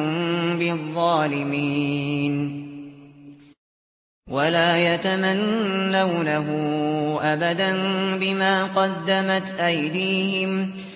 بالظالمين. ولا يتمنونه أبدا بما قدمت أيديهم والله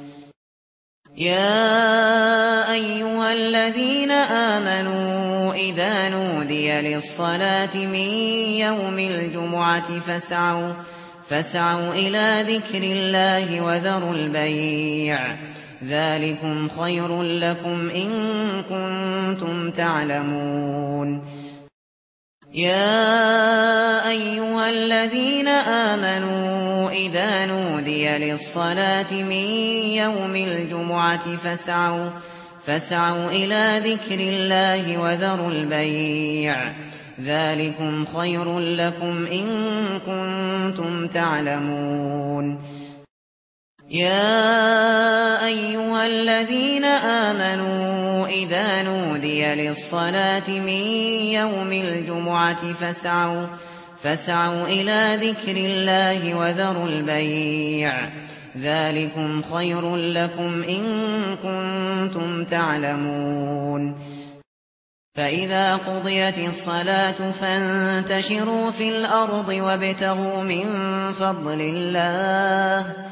يا ايها الذين امنوا اذا نودي للصلاه من يوم الجمعه فاسعوا فاسعوا إلى ذكر الله وذروا البيع ذلكم خير لكم ان كنتم تعلمون يا أيها الذين آمنوا إذا نودي للصلاة من يوم الجمعة فاسعوا فاسعوا إلى ذكر الله وذروا البيع. ذلك خير لكم إن كنتم تعلمون. يا أيها الذين آمنوا إذا نودي للصلاة من يوم الجمعة فاسعوا فاسعوا إلى ذكر الله وذروا البيع. ذلكم خير لكم إن كنتم تعلمون. فإذا قضيت الصلاة فانتشروا في الأرض وابتغوا من فضل الله.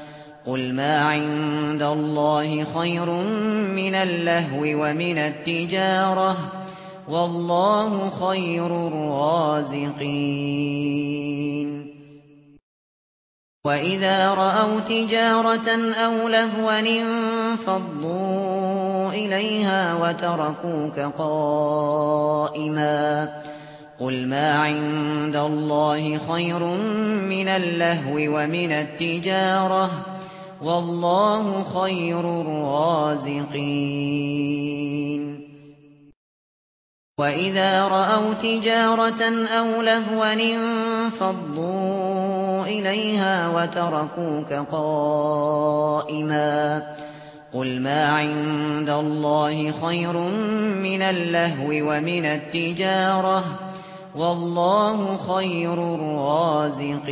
قل ما عند الله خير من اللهو ومن التجارة والله خير الرازقين. وإذا رأوا تجارة أو لهوا فضوا إليها وتركوك قائما. قل ما عند الله خير من اللهو ومن التجارة والله خير الرازقين وإذا رأوا تجارة أو لهوا فضوا إليها وتركوك قائما قل ما عند الله خير من اللهو ومن التجارة والله خير الرازقين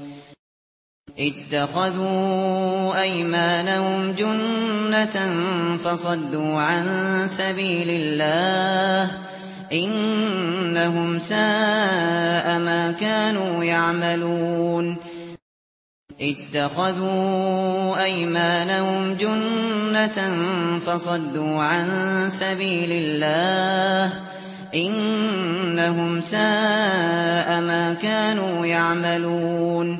اتخذوا أيمانهم جنة فصدوا عن سبيل الله إنهم ساء ما كانوا يعملون اتخذوا أيمانهم جنة فصدوا عن سبيل الله إنهم ساء ما كانوا يعملون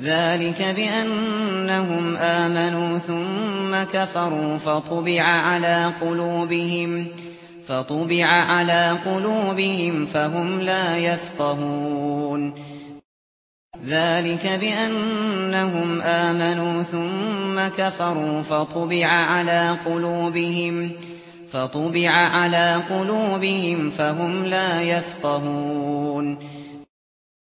ذلك بأنهم آمنوا ثم كفروا فطبع على قلوبهم فطبع على قلوبهم فهم لا يفقهون. ذلك بأنهم آمنوا ثم كفروا فطبع على قلوبهم فطبع على قلوبهم فهم لا يفقهون.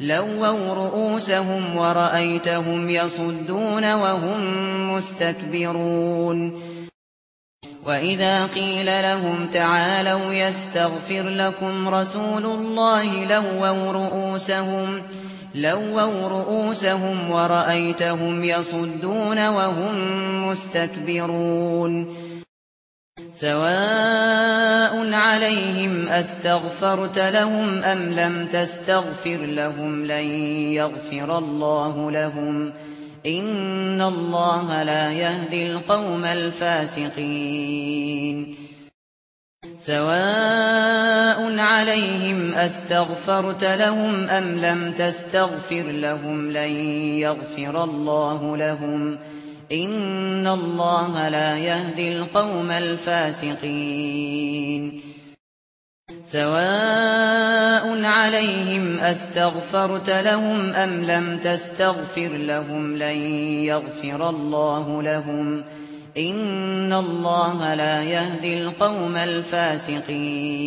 لووا رؤوسهم ورأيتهم يصدون وهم مستكبرون وإذا قيل لهم تعالوا يستغفر لكم رسول الله لووا رؤوسهم لووا رؤوسهم ورأيتهم يصدون وهم مستكبرون سواء عليهم استغفرت لهم ام لم تستغفر لهم لن يغفر الله لهم ان الله لا يهدي القوم الفاسقين سواء عليهم استغفرت لهم ام لم تستغفر لهم لن يغفر الله لهم ان ان الله لا يهدي القوم الفاسقين سواء عليهم استغفرت لهم ام لم تستغفر لهم لن يغفر الله لهم ان الله لا يهدي القوم الفاسقين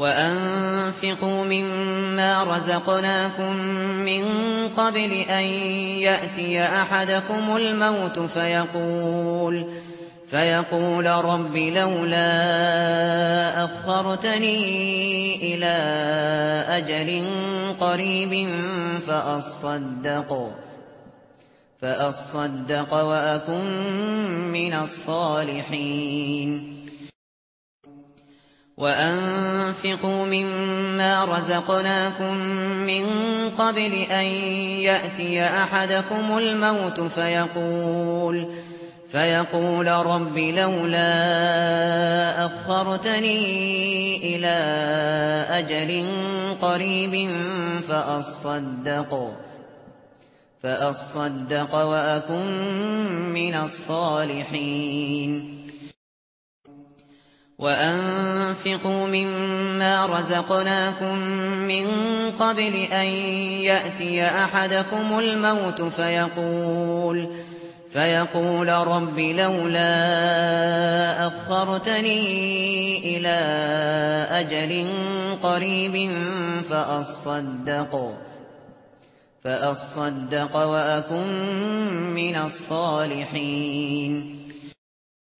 وَأَنفِقُوا مِمَّا رَزَقْنَاكُم مِّن قَبْلِ أَن يَأْتِيَ أَحَدَكُمُ الْمَوْتُ فَيَقُولَ فَيَقُولَ رَبِّ لَوْلَا أَخَّرْتَنِي إِلَى أَجَلٍ قَرِيبٍ فَأَصَّدَّقَ فَأَصَّدَّقَ وَأَكُن مِّنَ الصَّالِحِينَ وَأَنفِقُوا مِمَّا رَزَقْنَاكُم مِّن قَبْلِ أَن يَأْتِيَ أَحَدَكُمُ الْمَوْتُ فَيَقُولَ فَيَقُولَ رَبِّ لَوْلَا أَخَّرْتَنِي إِلَى أَجَلٍ قَرِيبٍ فَأَصَّدَّقَ فَأَصَّدَّقَ وَأَكُن مِّنَ الصَّالِحِينَ وَأَنفِقُوا مِمَّا رَزَقْنَاكُم مِّن قَبْلِ أَن يَأْتِيَ أَحَدَكُمُ الْمَوْتُ فَيَقُولَ فَيَقُولَ رَبِّ لَوْلَا أَخَّرْتَنِي إِلَى أَجَلٍ قَرِيبٍ فَأَصَّدَّقَ فَأَصَّدَّقَ وَأَكُن مِّنَ الصَّالِحِينَ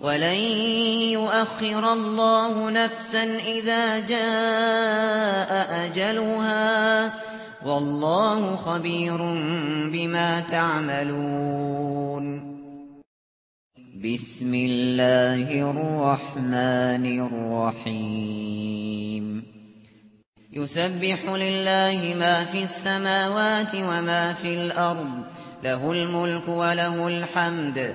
ولن يؤخر الله نفسا اذا جاء اجلها والله خبير بما تعملون بسم الله الرحمن الرحيم يسبح لله ما في السماوات وما في الأرض له الملك وله الحمد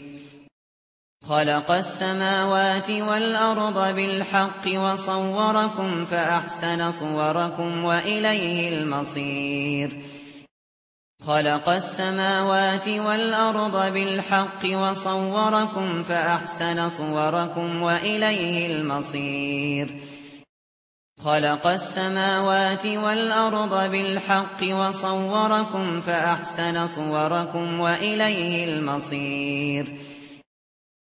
خلق السماوات والأرض بالحق وصوركم فأحسن صوركم وإليه المصير. خلق السماوات والأرض بالحق وصوركم فأحسن صوركم وإليه المصير. خلق السماوات والأرض بالحق وصوركم فأحسن صوركم وإليه المصير.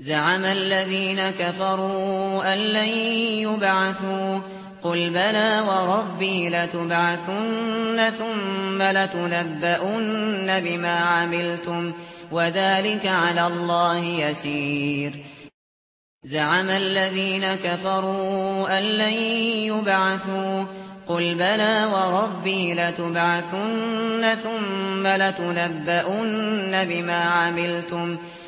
زعم الذين كفروا أن لن يبعثوا قل بلى وربي لتبعثن ثم لتنبؤن بما عملتم وذلك على الله يسير زعم الذين كفروا أن لن يبعثوا قل بلى وربي لتبعثن ثم لتنبؤن بما عملتم وذلك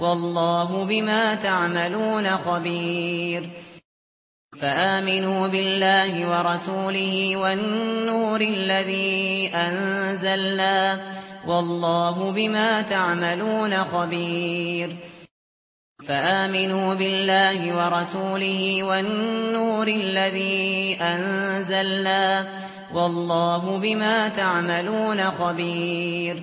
والله بما تعملون خبير فآمنوا بالله ورسوله والنور الذي أنزلنا والله بما تعملون خبير فآمنوا بالله ورسوله والنور الذي أنزلنا والله بما تعملون خبير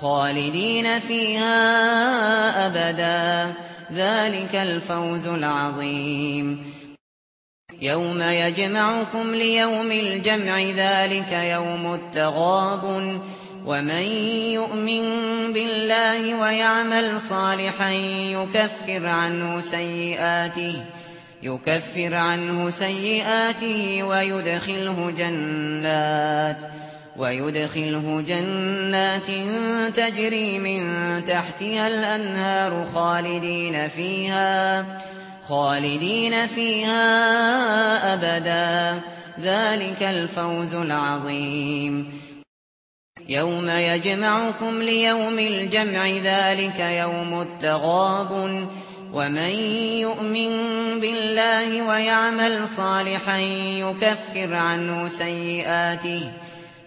خالدين فيها أبدا۔ ذلك الفوز العظيم يوم يجمعكم ليوم الجمع ذلك يوم التغاب ومن يؤمن بالله ويعمل صالحا يكفر عنه سيئاته يكفر عنه سيئاته ويدخله جنات۔ ويدخله جنات تجري من تحتها الأنهار خالدين فيها خالدين فيها أبدا. ذلك الفوز العظيم. يوم يجمعكم ليوم الجمع ذلك يوم التغابن. ومن يؤمن بالله ويعمل صالحا يكفر عنه سيئاته.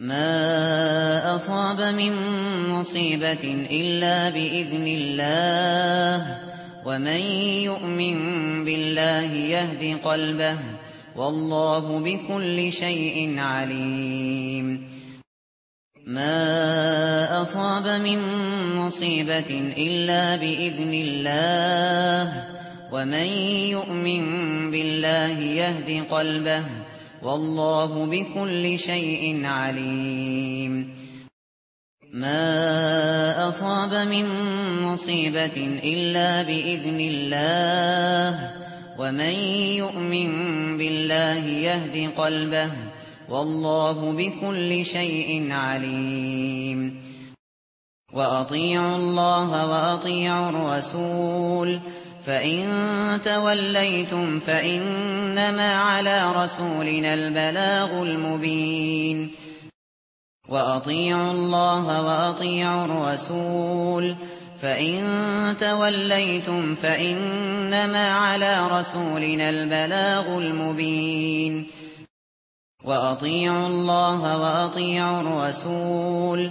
ما أصاب من مصيبة إلا بإذن الله ومن يؤمن بالله يهدي قلبه والله بكل شيء عليم ما أصاب من مصيبة إلا بإذن الله ومن يؤمن بالله يهدي قلبه والله بكل شيء عليم. ما أصاب من مصيبة إلا بإذن الله ومن يؤمن بالله يهدي قلبه والله بكل شيء عليم. وأطيعوا الله وأطيعوا الرسول. فَإِن تَوَلَّيْتُمْ فَإِنَّمَا عَلَى رَسُولِنَا الْبَلَاغُ الْمُبِينُ وَأَطِيعُوا اللَّهَ وَأَطِيعُوا الرَّسُولَ فَإِن تَوَلَّيْتُمْ فَإِنَّمَا عَلَى رَسُولِنَا الْبَلَاغُ الْمُبِينُ وَأَطِيعُوا اللَّهَ وَأَطِيعُوا الرَّسُولَ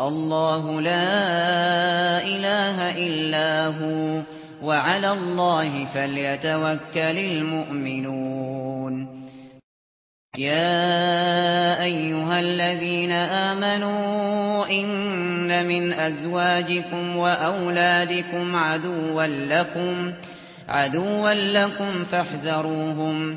الله لا اله الا هو وعلى الله فليتوكل المؤمنون. يا ايها الذين آمنوا ان من ازواجكم واولادكم عدوا لكم عدوا لكم فاحذروهم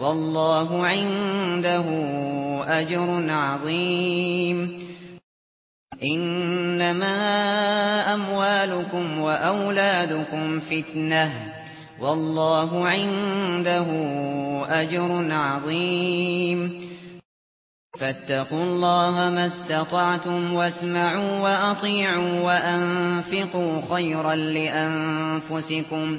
والله عنده أجر عظيم. إنما أموالكم وأولادكم فتنة. والله عنده أجر عظيم. فاتقوا الله ما استطعتم واسمعوا وأطيعوا وأنفقوا خيرا لأنفسكم.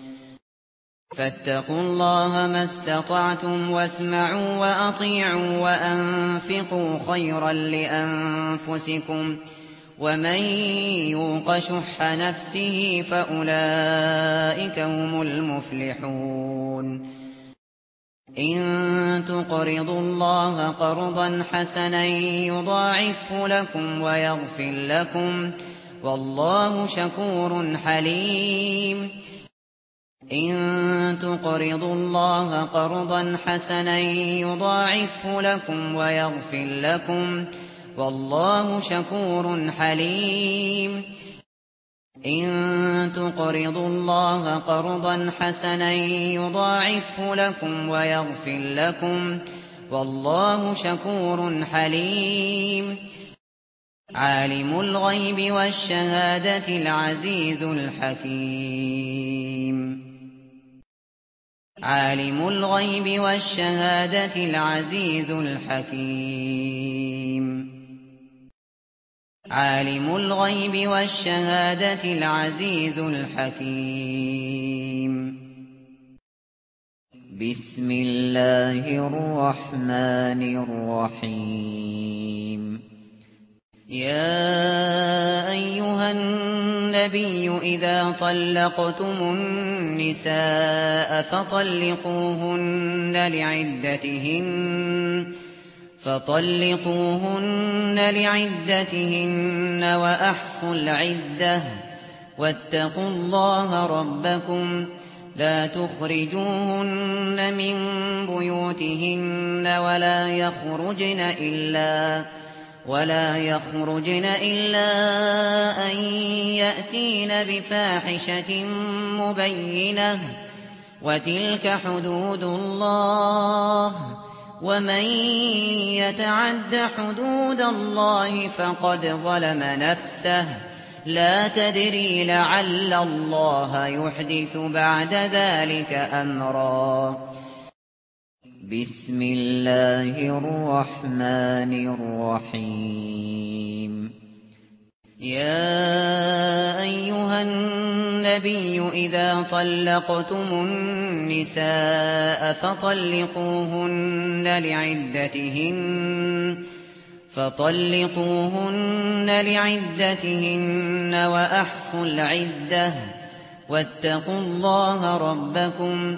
فاتقوا الله ما استطعتم واسمعوا وأطيعوا وأنفقوا خيرا لأنفسكم ومن يوق شح نفسه فأولئك هم المفلحون إن تقرضوا الله قرضا حسنا يضاعف لكم ويغفر لكم والله شكور حليم إن تقرضوا الله قرضا حسنا يضاعفه لكم ويغفر لكم والله شكور حليم. إن تقرضوا الله قرضا حسنا يضاعفه لكم ويغفر لكم والله شكور حليم. عالم الغيب والشهادة العزيز الحكيم. عالم الغيب والشهادة العزيز الحكيم. عالم الغيب والشهادة العزيز الحكيم. بسم الله الرحمن الرحيم. يا أيها النبي إذا طلقتم النبي النِّسَاءَ فَطَلِّقُوهُنَّ لِعِدَّتِهِنَّ فَطَلِّقُوهُنَّ لِعِدَّتِهِنَّ وَأَحْصُوا الْعِدَّةَ وَاتَّقُوا اللَّهَ رَبَّكُمْ لَا تُخْرِجُوهُنَّ مِنْ بُيُوتِهِنَّ وَلَا يَخْرُجْنَ إِلَّا ولا يخرجن الا ان ياتين بفاحشه مبينه وتلك حدود الله ومن يتعد حدود الله فقد ظلم نفسه لا تدري لعل الله يحدث بعد ذلك امرا بسم الله الرحمن الرحيم. يا أيها النبي إذا طلقتم النساء فطلقوهن لعدتهن فطلقوهن لعدتهن وأحصوا العدة واتقوا الله ربكم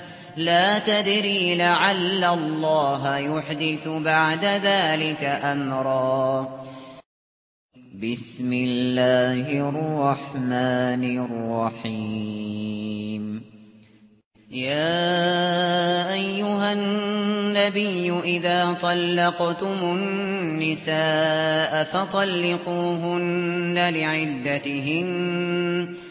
لا تدري لعل الله يحدث بعد ذلك أمرا. بسم الله الرحمن الرحيم. يا أيها النبي إذا طلقتم النساء فطلقوهن لعدتهن.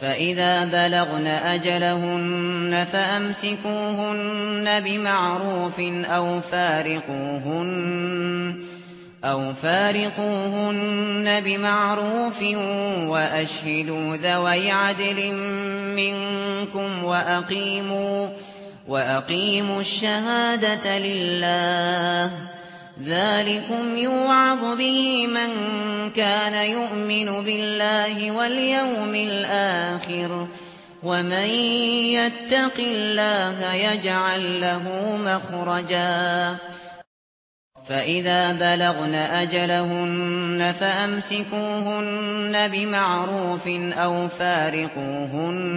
فَإِذَا بَلَغْنَ أَجَلَهُنَّ فَأَمْسِكُوهُنَّ بِمَعْرُوفٍ أَوْ فَارِقُوهُنَّ أَوْ فَارِقُوهُنَّ بِمَعْرُوفٍ وَأَشْهِدُوا ذَوَيْ عَدْلٍ مِنْكُمْ وَأَقِيمُوا وَأَقِيمُوا الشَّهَادَةَ لِلَّهِ ذلكم يوعظ به من كان يؤمن بالله واليوم الآخر ومن يتق الله يجعل له مخرجا فإذا بلغن أجلهن فأمسكوهن بمعروف أو فارقوهن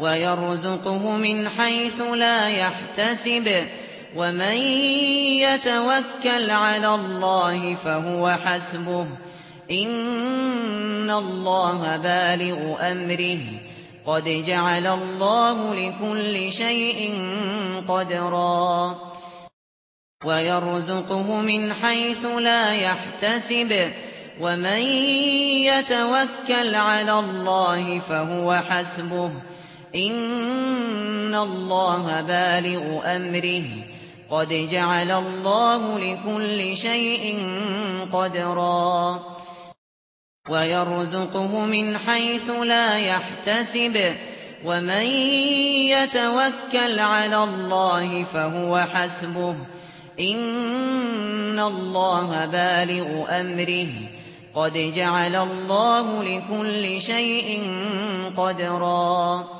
ويرزقه من حيث لا يحتسب ومن يتوكل على الله فهو حسبه ان الله بالغ امره قد جعل الله لكل شيء قدرا ويرزقه من حيث لا يحتسب ومن يتوكل على الله فهو حسبه ان الله بالغ امره قد جعل الله لكل شيء قدرا ويرزقه من حيث لا يحتسب ومن يتوكل على الله فهو حسبه ان الله بالغ امره قد جعل الله لكل شيء قدرا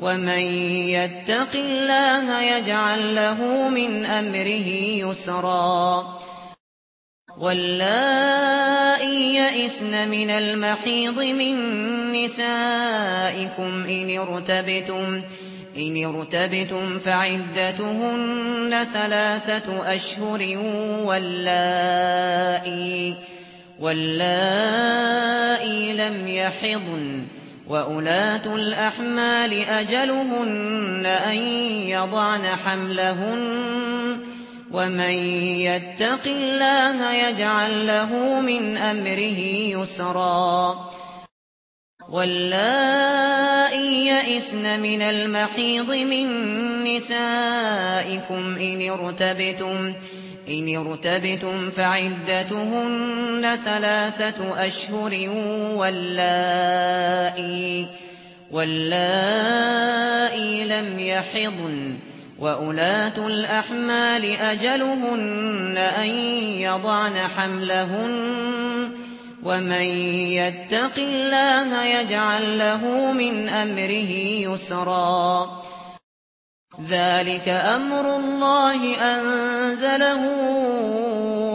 ومن يتق الله يجعل له من امره يسرا واللائي يئسن من المحيض من نسائكم ان ارتبتم ان ارتبتم فعدتهن ثلاثة اشهر واللائي واللائي لم يحضن وَأُولَاتُ الْأَحْمَالِ أَجَلُهُنَّ أَن يَضَعْنَ حَمْلَهُنَّ وَمَن يَتَّقِ اللَّهَ يَجْعَل لَّهُ مِنْ أَمْرِهِ يُسْرًا وَاللَّائِي يَئِسْنَ مِنَ الْمَحِيضِ مِن نِّسَائِكُمْ إِنِ ارْتَبْتُمْ إن ارتبتم فعدتهن ثلاثة أشهر واللائي, واللائي لم يحضن وأولاة الْأَحْمَالِ أَجَلُهُنَّ أَن يَضَعْنَ حَمْلَهُنَّ وَمَن يَتَّقِ اللَّهَ يَجْعَل لَّهُ مِنْ أَمْرِهِ يُسْرًا ذلك أمر الله انزله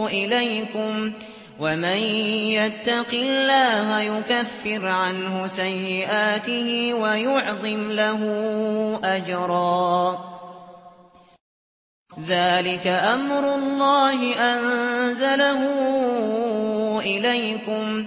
اليكم ومن يتق الله يكفر عنه سيئاته ويعظم له اجرا ذلك أمر الله انزله اليكم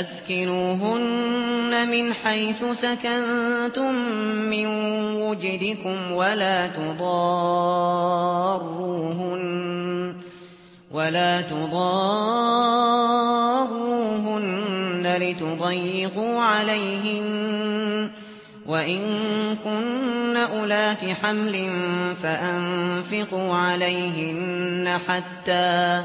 أسكنوهن من حيث سكنتم من وجدكم ولا تضاروهن ولا تضاروهن لتضيقوا عليهن وإن كن أولات حمل فأنفقوا عليهن حتى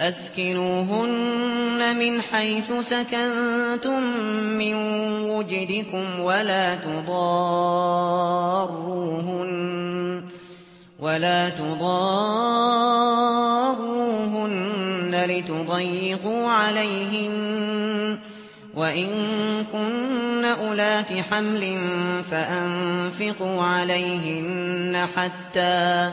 أسكنوهن من حيث سكنتم من وجدكم ولا تضاروهن ولا تضاروهن لتضيقوا عليهن وإن كن أولات حمل فأنفقوا عليهن حتى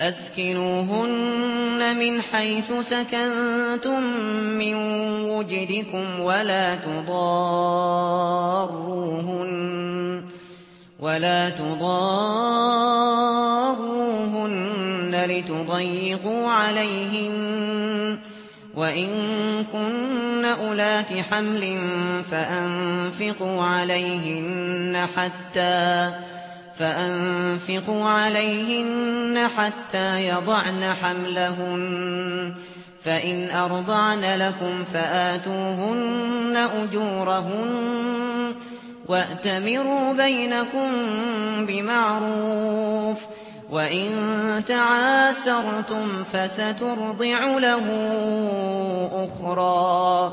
أسكنوهن من حيث سكنتم من وجدكم ولا تضاروهن ولا تضاروهن لتضيقوا عليهن وإن كن أولات حمل فأنفقوا عليهن حتى فأنفقوا عليهن حتى يضعن حملهن فإن أرضعن لكم فآتوهن أجورهن وأتمروا بينكم بمعروف وإن تعاسرتم فسترضع له أخرى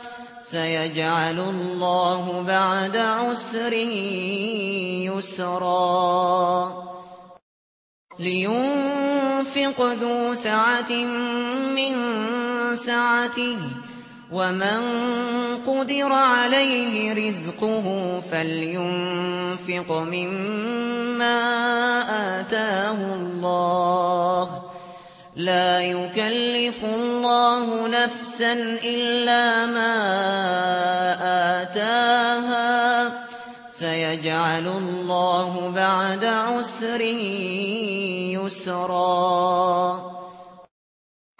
سيجعل الله بعد عسر يسرا. لينفق ذو سعة من سعته ومن قدر عليه رزقه فلينفق مما آتاه الله. لا يكلف الله نفسا إلا ما آتاها. سيجعل الله بعد عسر يسرا.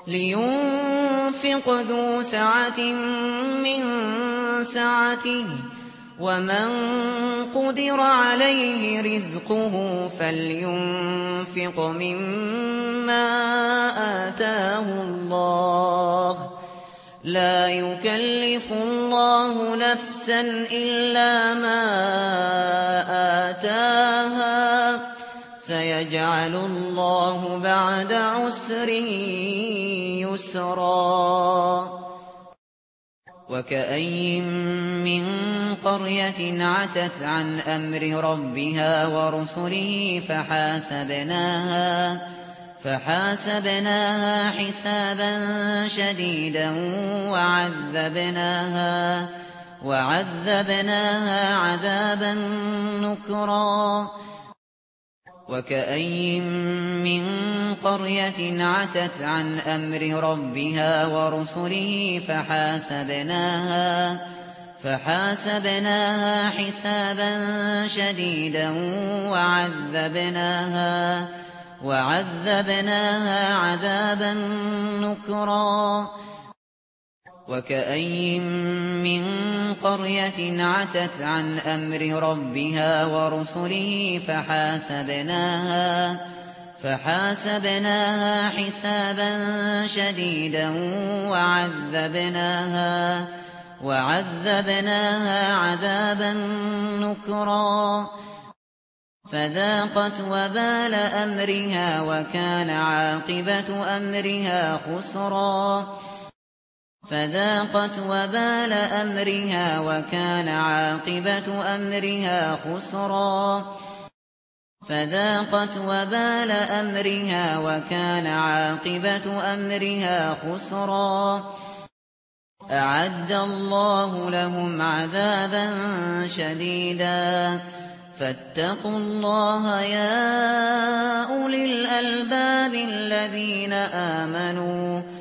لينفق ذو سعة من سعته. وَمَن قُدِرَ عَلَيْهِ رِزْقُهُ فَلْيُنفِقْ مِمَّا آتَاهُ اللَّهُ لَا يُكَلِّفُ اللَّهُ نَفْسًا إِلَّا مَا آتَاهَا سَيَجْعَلُ اللَّهُ بَعْدَ عُسْرٍ يُسْرًا وكأين من قرية عتت عن أمر ربها ورسله فحاسبناها فحاسبناها حسابا شديدا وعذبناها وعذبناها عذابا نكرا وكأين من قرية عتت عن أمر ربها ورسله فحاسبناها فحاسبناها حسابا شديدا وعذبناها وعذبناها عذابا نكرا وكاين من قريه عتت عن أمر ربها ورسله فحاسبناها فحاسبناها حسابا شديدا وعذبناها وعذبناها عذابا نكرا فذاقت وبال امرها وكان عاقبه امرها خسرا فذاقت وبال أمرها وكان عاقبة أمرها خسرا. فذاقت وبال أمرها وكان عاقبة أمرها خسرا. أعد الله لهم عذابا شديدا. فاتقوا الله يا أولي الألباب الذين آمنوا.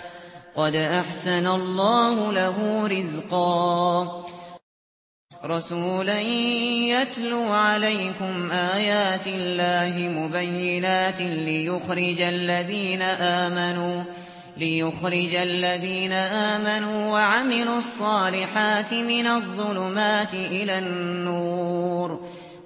قد احسن الله له رزقا. رسولا يتلو عليكم ايات الله مبينات ليخرج الذين امنوا ليخرج الذين امنوا وعملوا الصالحات من الظلمات إلى النور.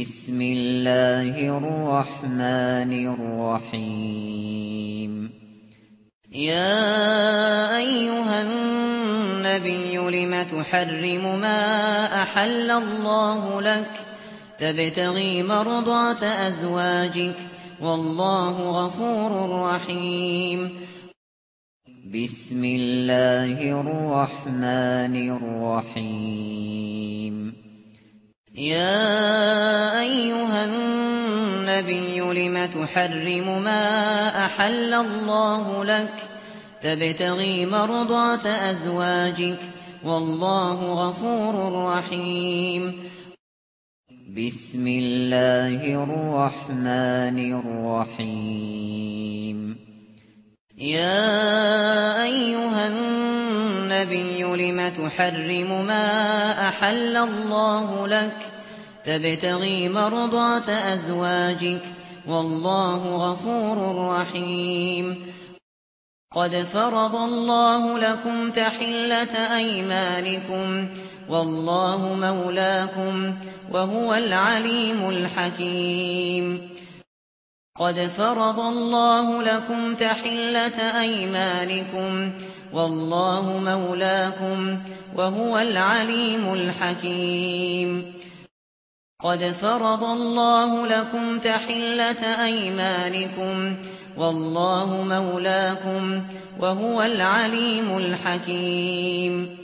بسم الله الرحمن الرحيم. يا أيها النبي لم تحرم ما أحل الله لك؟ تبتغي مرضات أزواجك. والله غفور رحيم. بسم الله الرحمن الرحيم. يا أيها النبي لم تحرم ما أحل الله لك؟ تبتغي مرضات أزواجك. والله غفور رحيم. بسم الله الرحمن الرحيم. يا ايها النبي لم تحرم ما احل الله لك تبتغي مرضات ازواجك والله غفور رحيم. قد فرض الله لكم تحلة ايمانكم والله مولاكم وهو العليم الحكيم. قد فرض الله لكم تحلة أيمانكم والله مولاكم وهو العليم الحكيم قد فرض الله لكم تحلة أيمانكم والله مولاكم وهو العليم الحكيم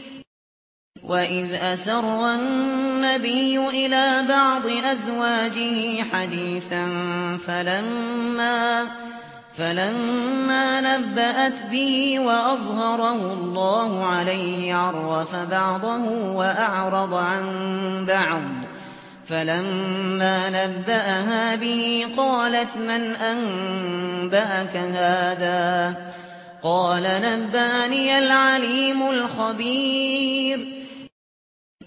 وَإِذْ أَسَرَّ النَّبِيُّ إِلَى بَعْضِ أَزْوَاجِهِ حَدِيثًا فَلَمَّا فَلَمَّا نَبَّأَتْ بِهِ وَأَظْهَرَهُ اللَّهُ عَلَيْهِ عَرَّفَ بَعْضَهُ وَأَعْرَضَ عَن بَعْضٍ فَلَمَّا نَبَّأَهَا بِهِ قَالَتْ مَنْ أَنبَأَكَ هَذَا قَالَ نَبَّأَنِيَ الْعَلِيمُ الْخَبِيرُ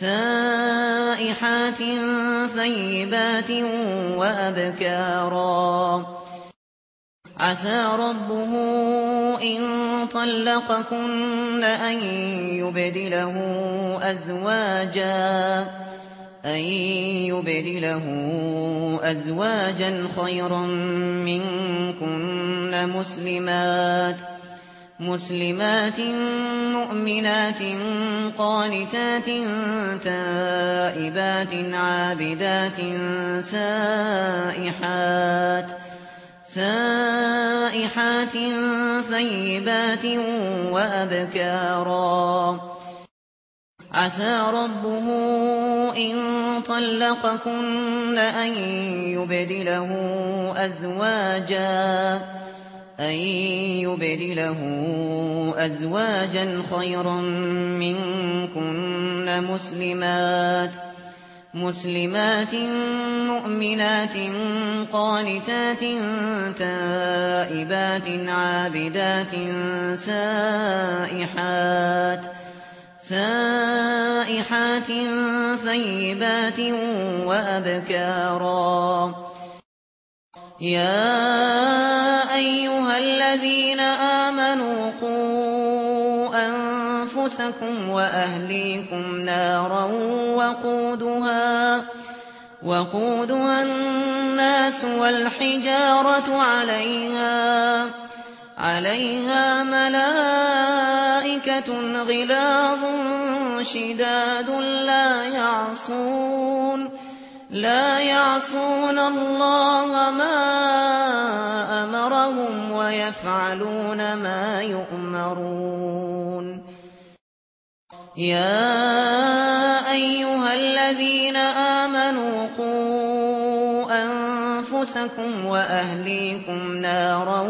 سائحات ثيبات وأبكارا. عسى ربه إن طلقكن أن يبدله أزواجا. أن يبدله أزواجا خيرا منكن مسلمات. مسلمات مؤمنات قانتات تائبات عابدات سائحات سائحات ثيبات وأبكارا عسى ربه إن طلقكن أن يبدله أزواجا أن يبدله أزواجا خيرا منكن مسلمات مسلمات مؤمنات قانتات تائبات عابدات سائحات سائحات ثيبات وأبكارا يا أيها الذين آمنوا قوا أنفسكم وأهليكم نارا وقودها وقودها الناس والحجارة عليها عليها ملائكة غلاظ شداد لا يعصون لا يعصون الله ما أمرهم ويفعلون ما يؤمرون. يا أيها الذين آمنوا قوا أنفسكم وأهليكم نارا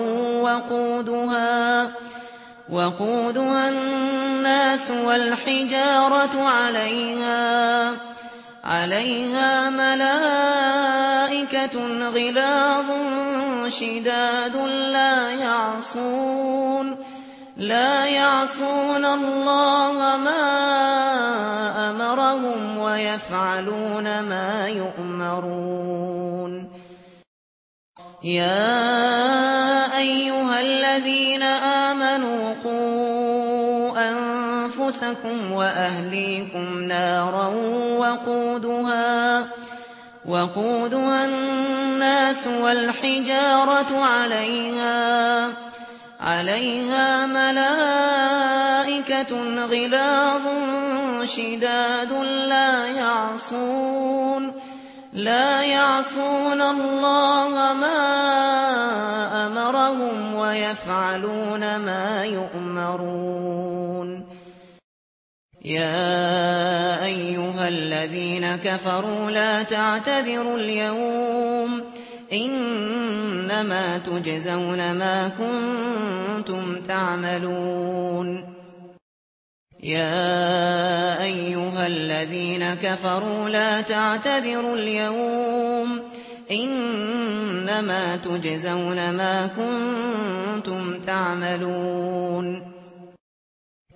وقودها وقودها الناس والحجارة عليها عليها ملائكة غلاظ شداد لا يعصون لا يعصون الله ما أمرهم ويفعلون ما يؤمرون يا أيها الذين آمنوا قولوا أنفسكم وأهليكم نارا وقودها وقودها الناس والحجارة عليها عليها ملائكة غلاظ شداد لا يعصون لا يعصون الله ما أمرهم ويفعلون ما يؤمرون. يا ايها الذين كفروا لا تعتذروا اليوم انما تجزون ما كنتم تعملون يا ايها الذين كفروا لا تعتذروا اليوم انما تجزون ما كنتم تعملون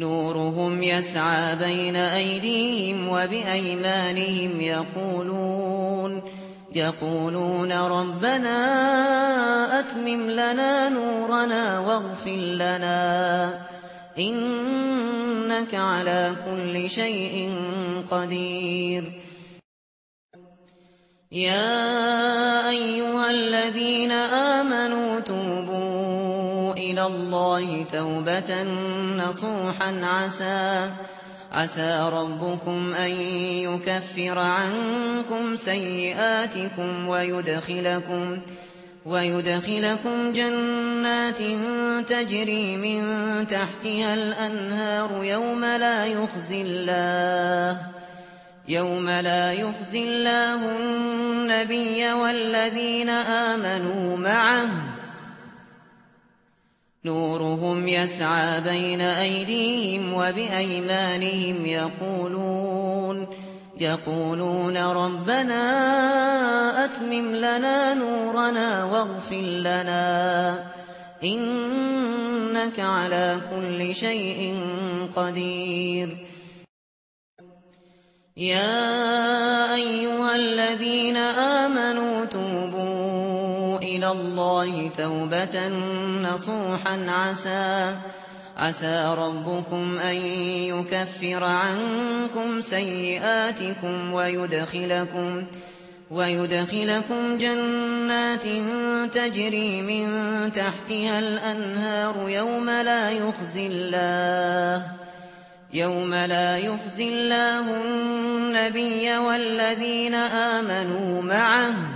نورهم يسعى بين أيديهم وبأيمانهم يقولون يقولون ربنا أتمم لنا نورنا واغفر لنا إنك على كل شيء قدير يا أيها الذين آمنوا توبوا إلى الله توبة نصوحا عسى عسى ربكم أن يكفر عنكم سيئاتكم ويدخلكم ويدخلكم جنات تجري من تحتها الأنهار يوم لا يخزي الله يوم لا يخزي الله النبي والذين آمنوا معه. نورهم يسعى بين أيديهم وبأيمانهم يقولون يقولون ربنا أتمم لنا نورنا واغفر لنا إنك على كل شيء قدير يا أيها الذين آمنوا توبوا إلى الله توبة نصوحا عسى عسى ربكم أن يكفر عنكم سيئاتكم ويدخلكم ويدخلكم جنات تجري من تحتها الأنهار يوم لا يخزي الله يوم لا يخزي الله النبي والذين آمنوا معه.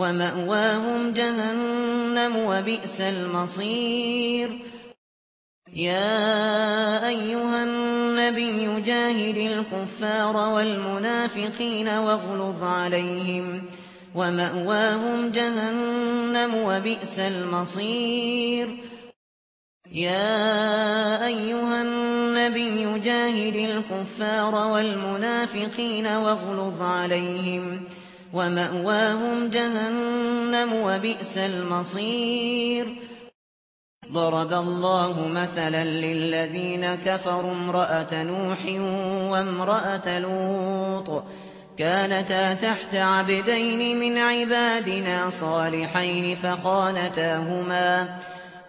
ومأواهم جهنم وبئس المصير. يا أيها النبي جاهد الكفار والمنافقين واغلظ عليهم ومأواهم جهنم وبئس المصير. يا أيها النبي جاهد الكفار والمنافقين واغلظ عليهم ومأواهم ومأواهم جهنم وبئس المصير. ضرب الله مثلا للذين كفروا امرأة نوح وامرأة لوط. كانتا تحت عبدين من عبادنا صالحين فخانتاهما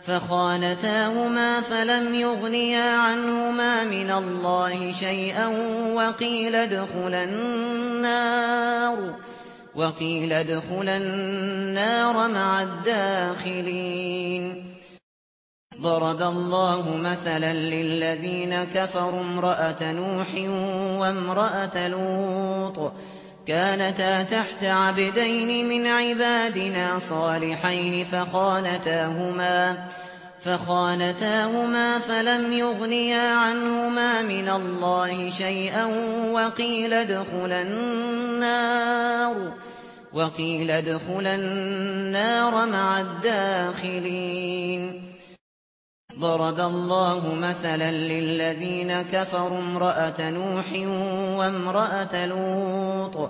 فخانتاهما فلم يغنيا عنهما من الله شيئا وقيل ادخلا النار. وقيل ادخل النار مع الداخلين. ضرب الله مثلا للذين كفروا امرأة نوح وامرأة لوط. كانتا تحت عبدين من عبادنا صالحين فخانتاهما. فخانتاهما فخانتاهما فلم يغنيا عنهما من الله شيئا وقيل ادخلا النار وقيل ادخلا النار مع الداخلين. ضرب الله مثلا للذين كفروا امرأة نوح وامرأة لوط.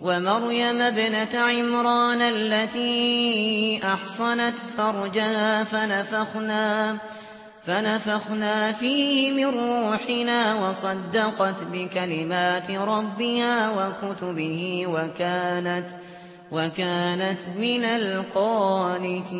ومريم ابنة عمران التي أحصنت فرجها فنفخنا فنفخنا فيه من روحنا وصدقت بكلمات ربها وكتبه وكانت وكانت من القانتين.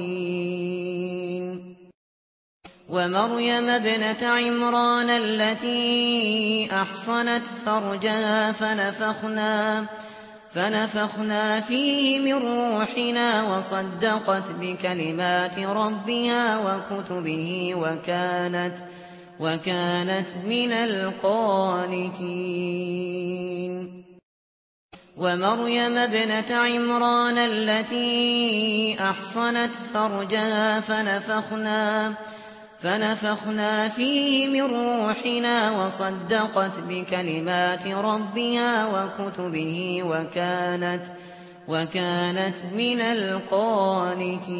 ومريم ابنة عمران التي أحصنت فرجها فنفخنا فنفخنا فنفخنا فيه من روحنا وصدقت بكلمات ربها وكتبه وكانت وكانت من القانتين. ومريم ابنة عمران التي أحصنت فرجها فنفخنا فنفخنا فيه من روحنا وصدقت بكلمات ربها وكتبه وكانت وكانت من القانتين.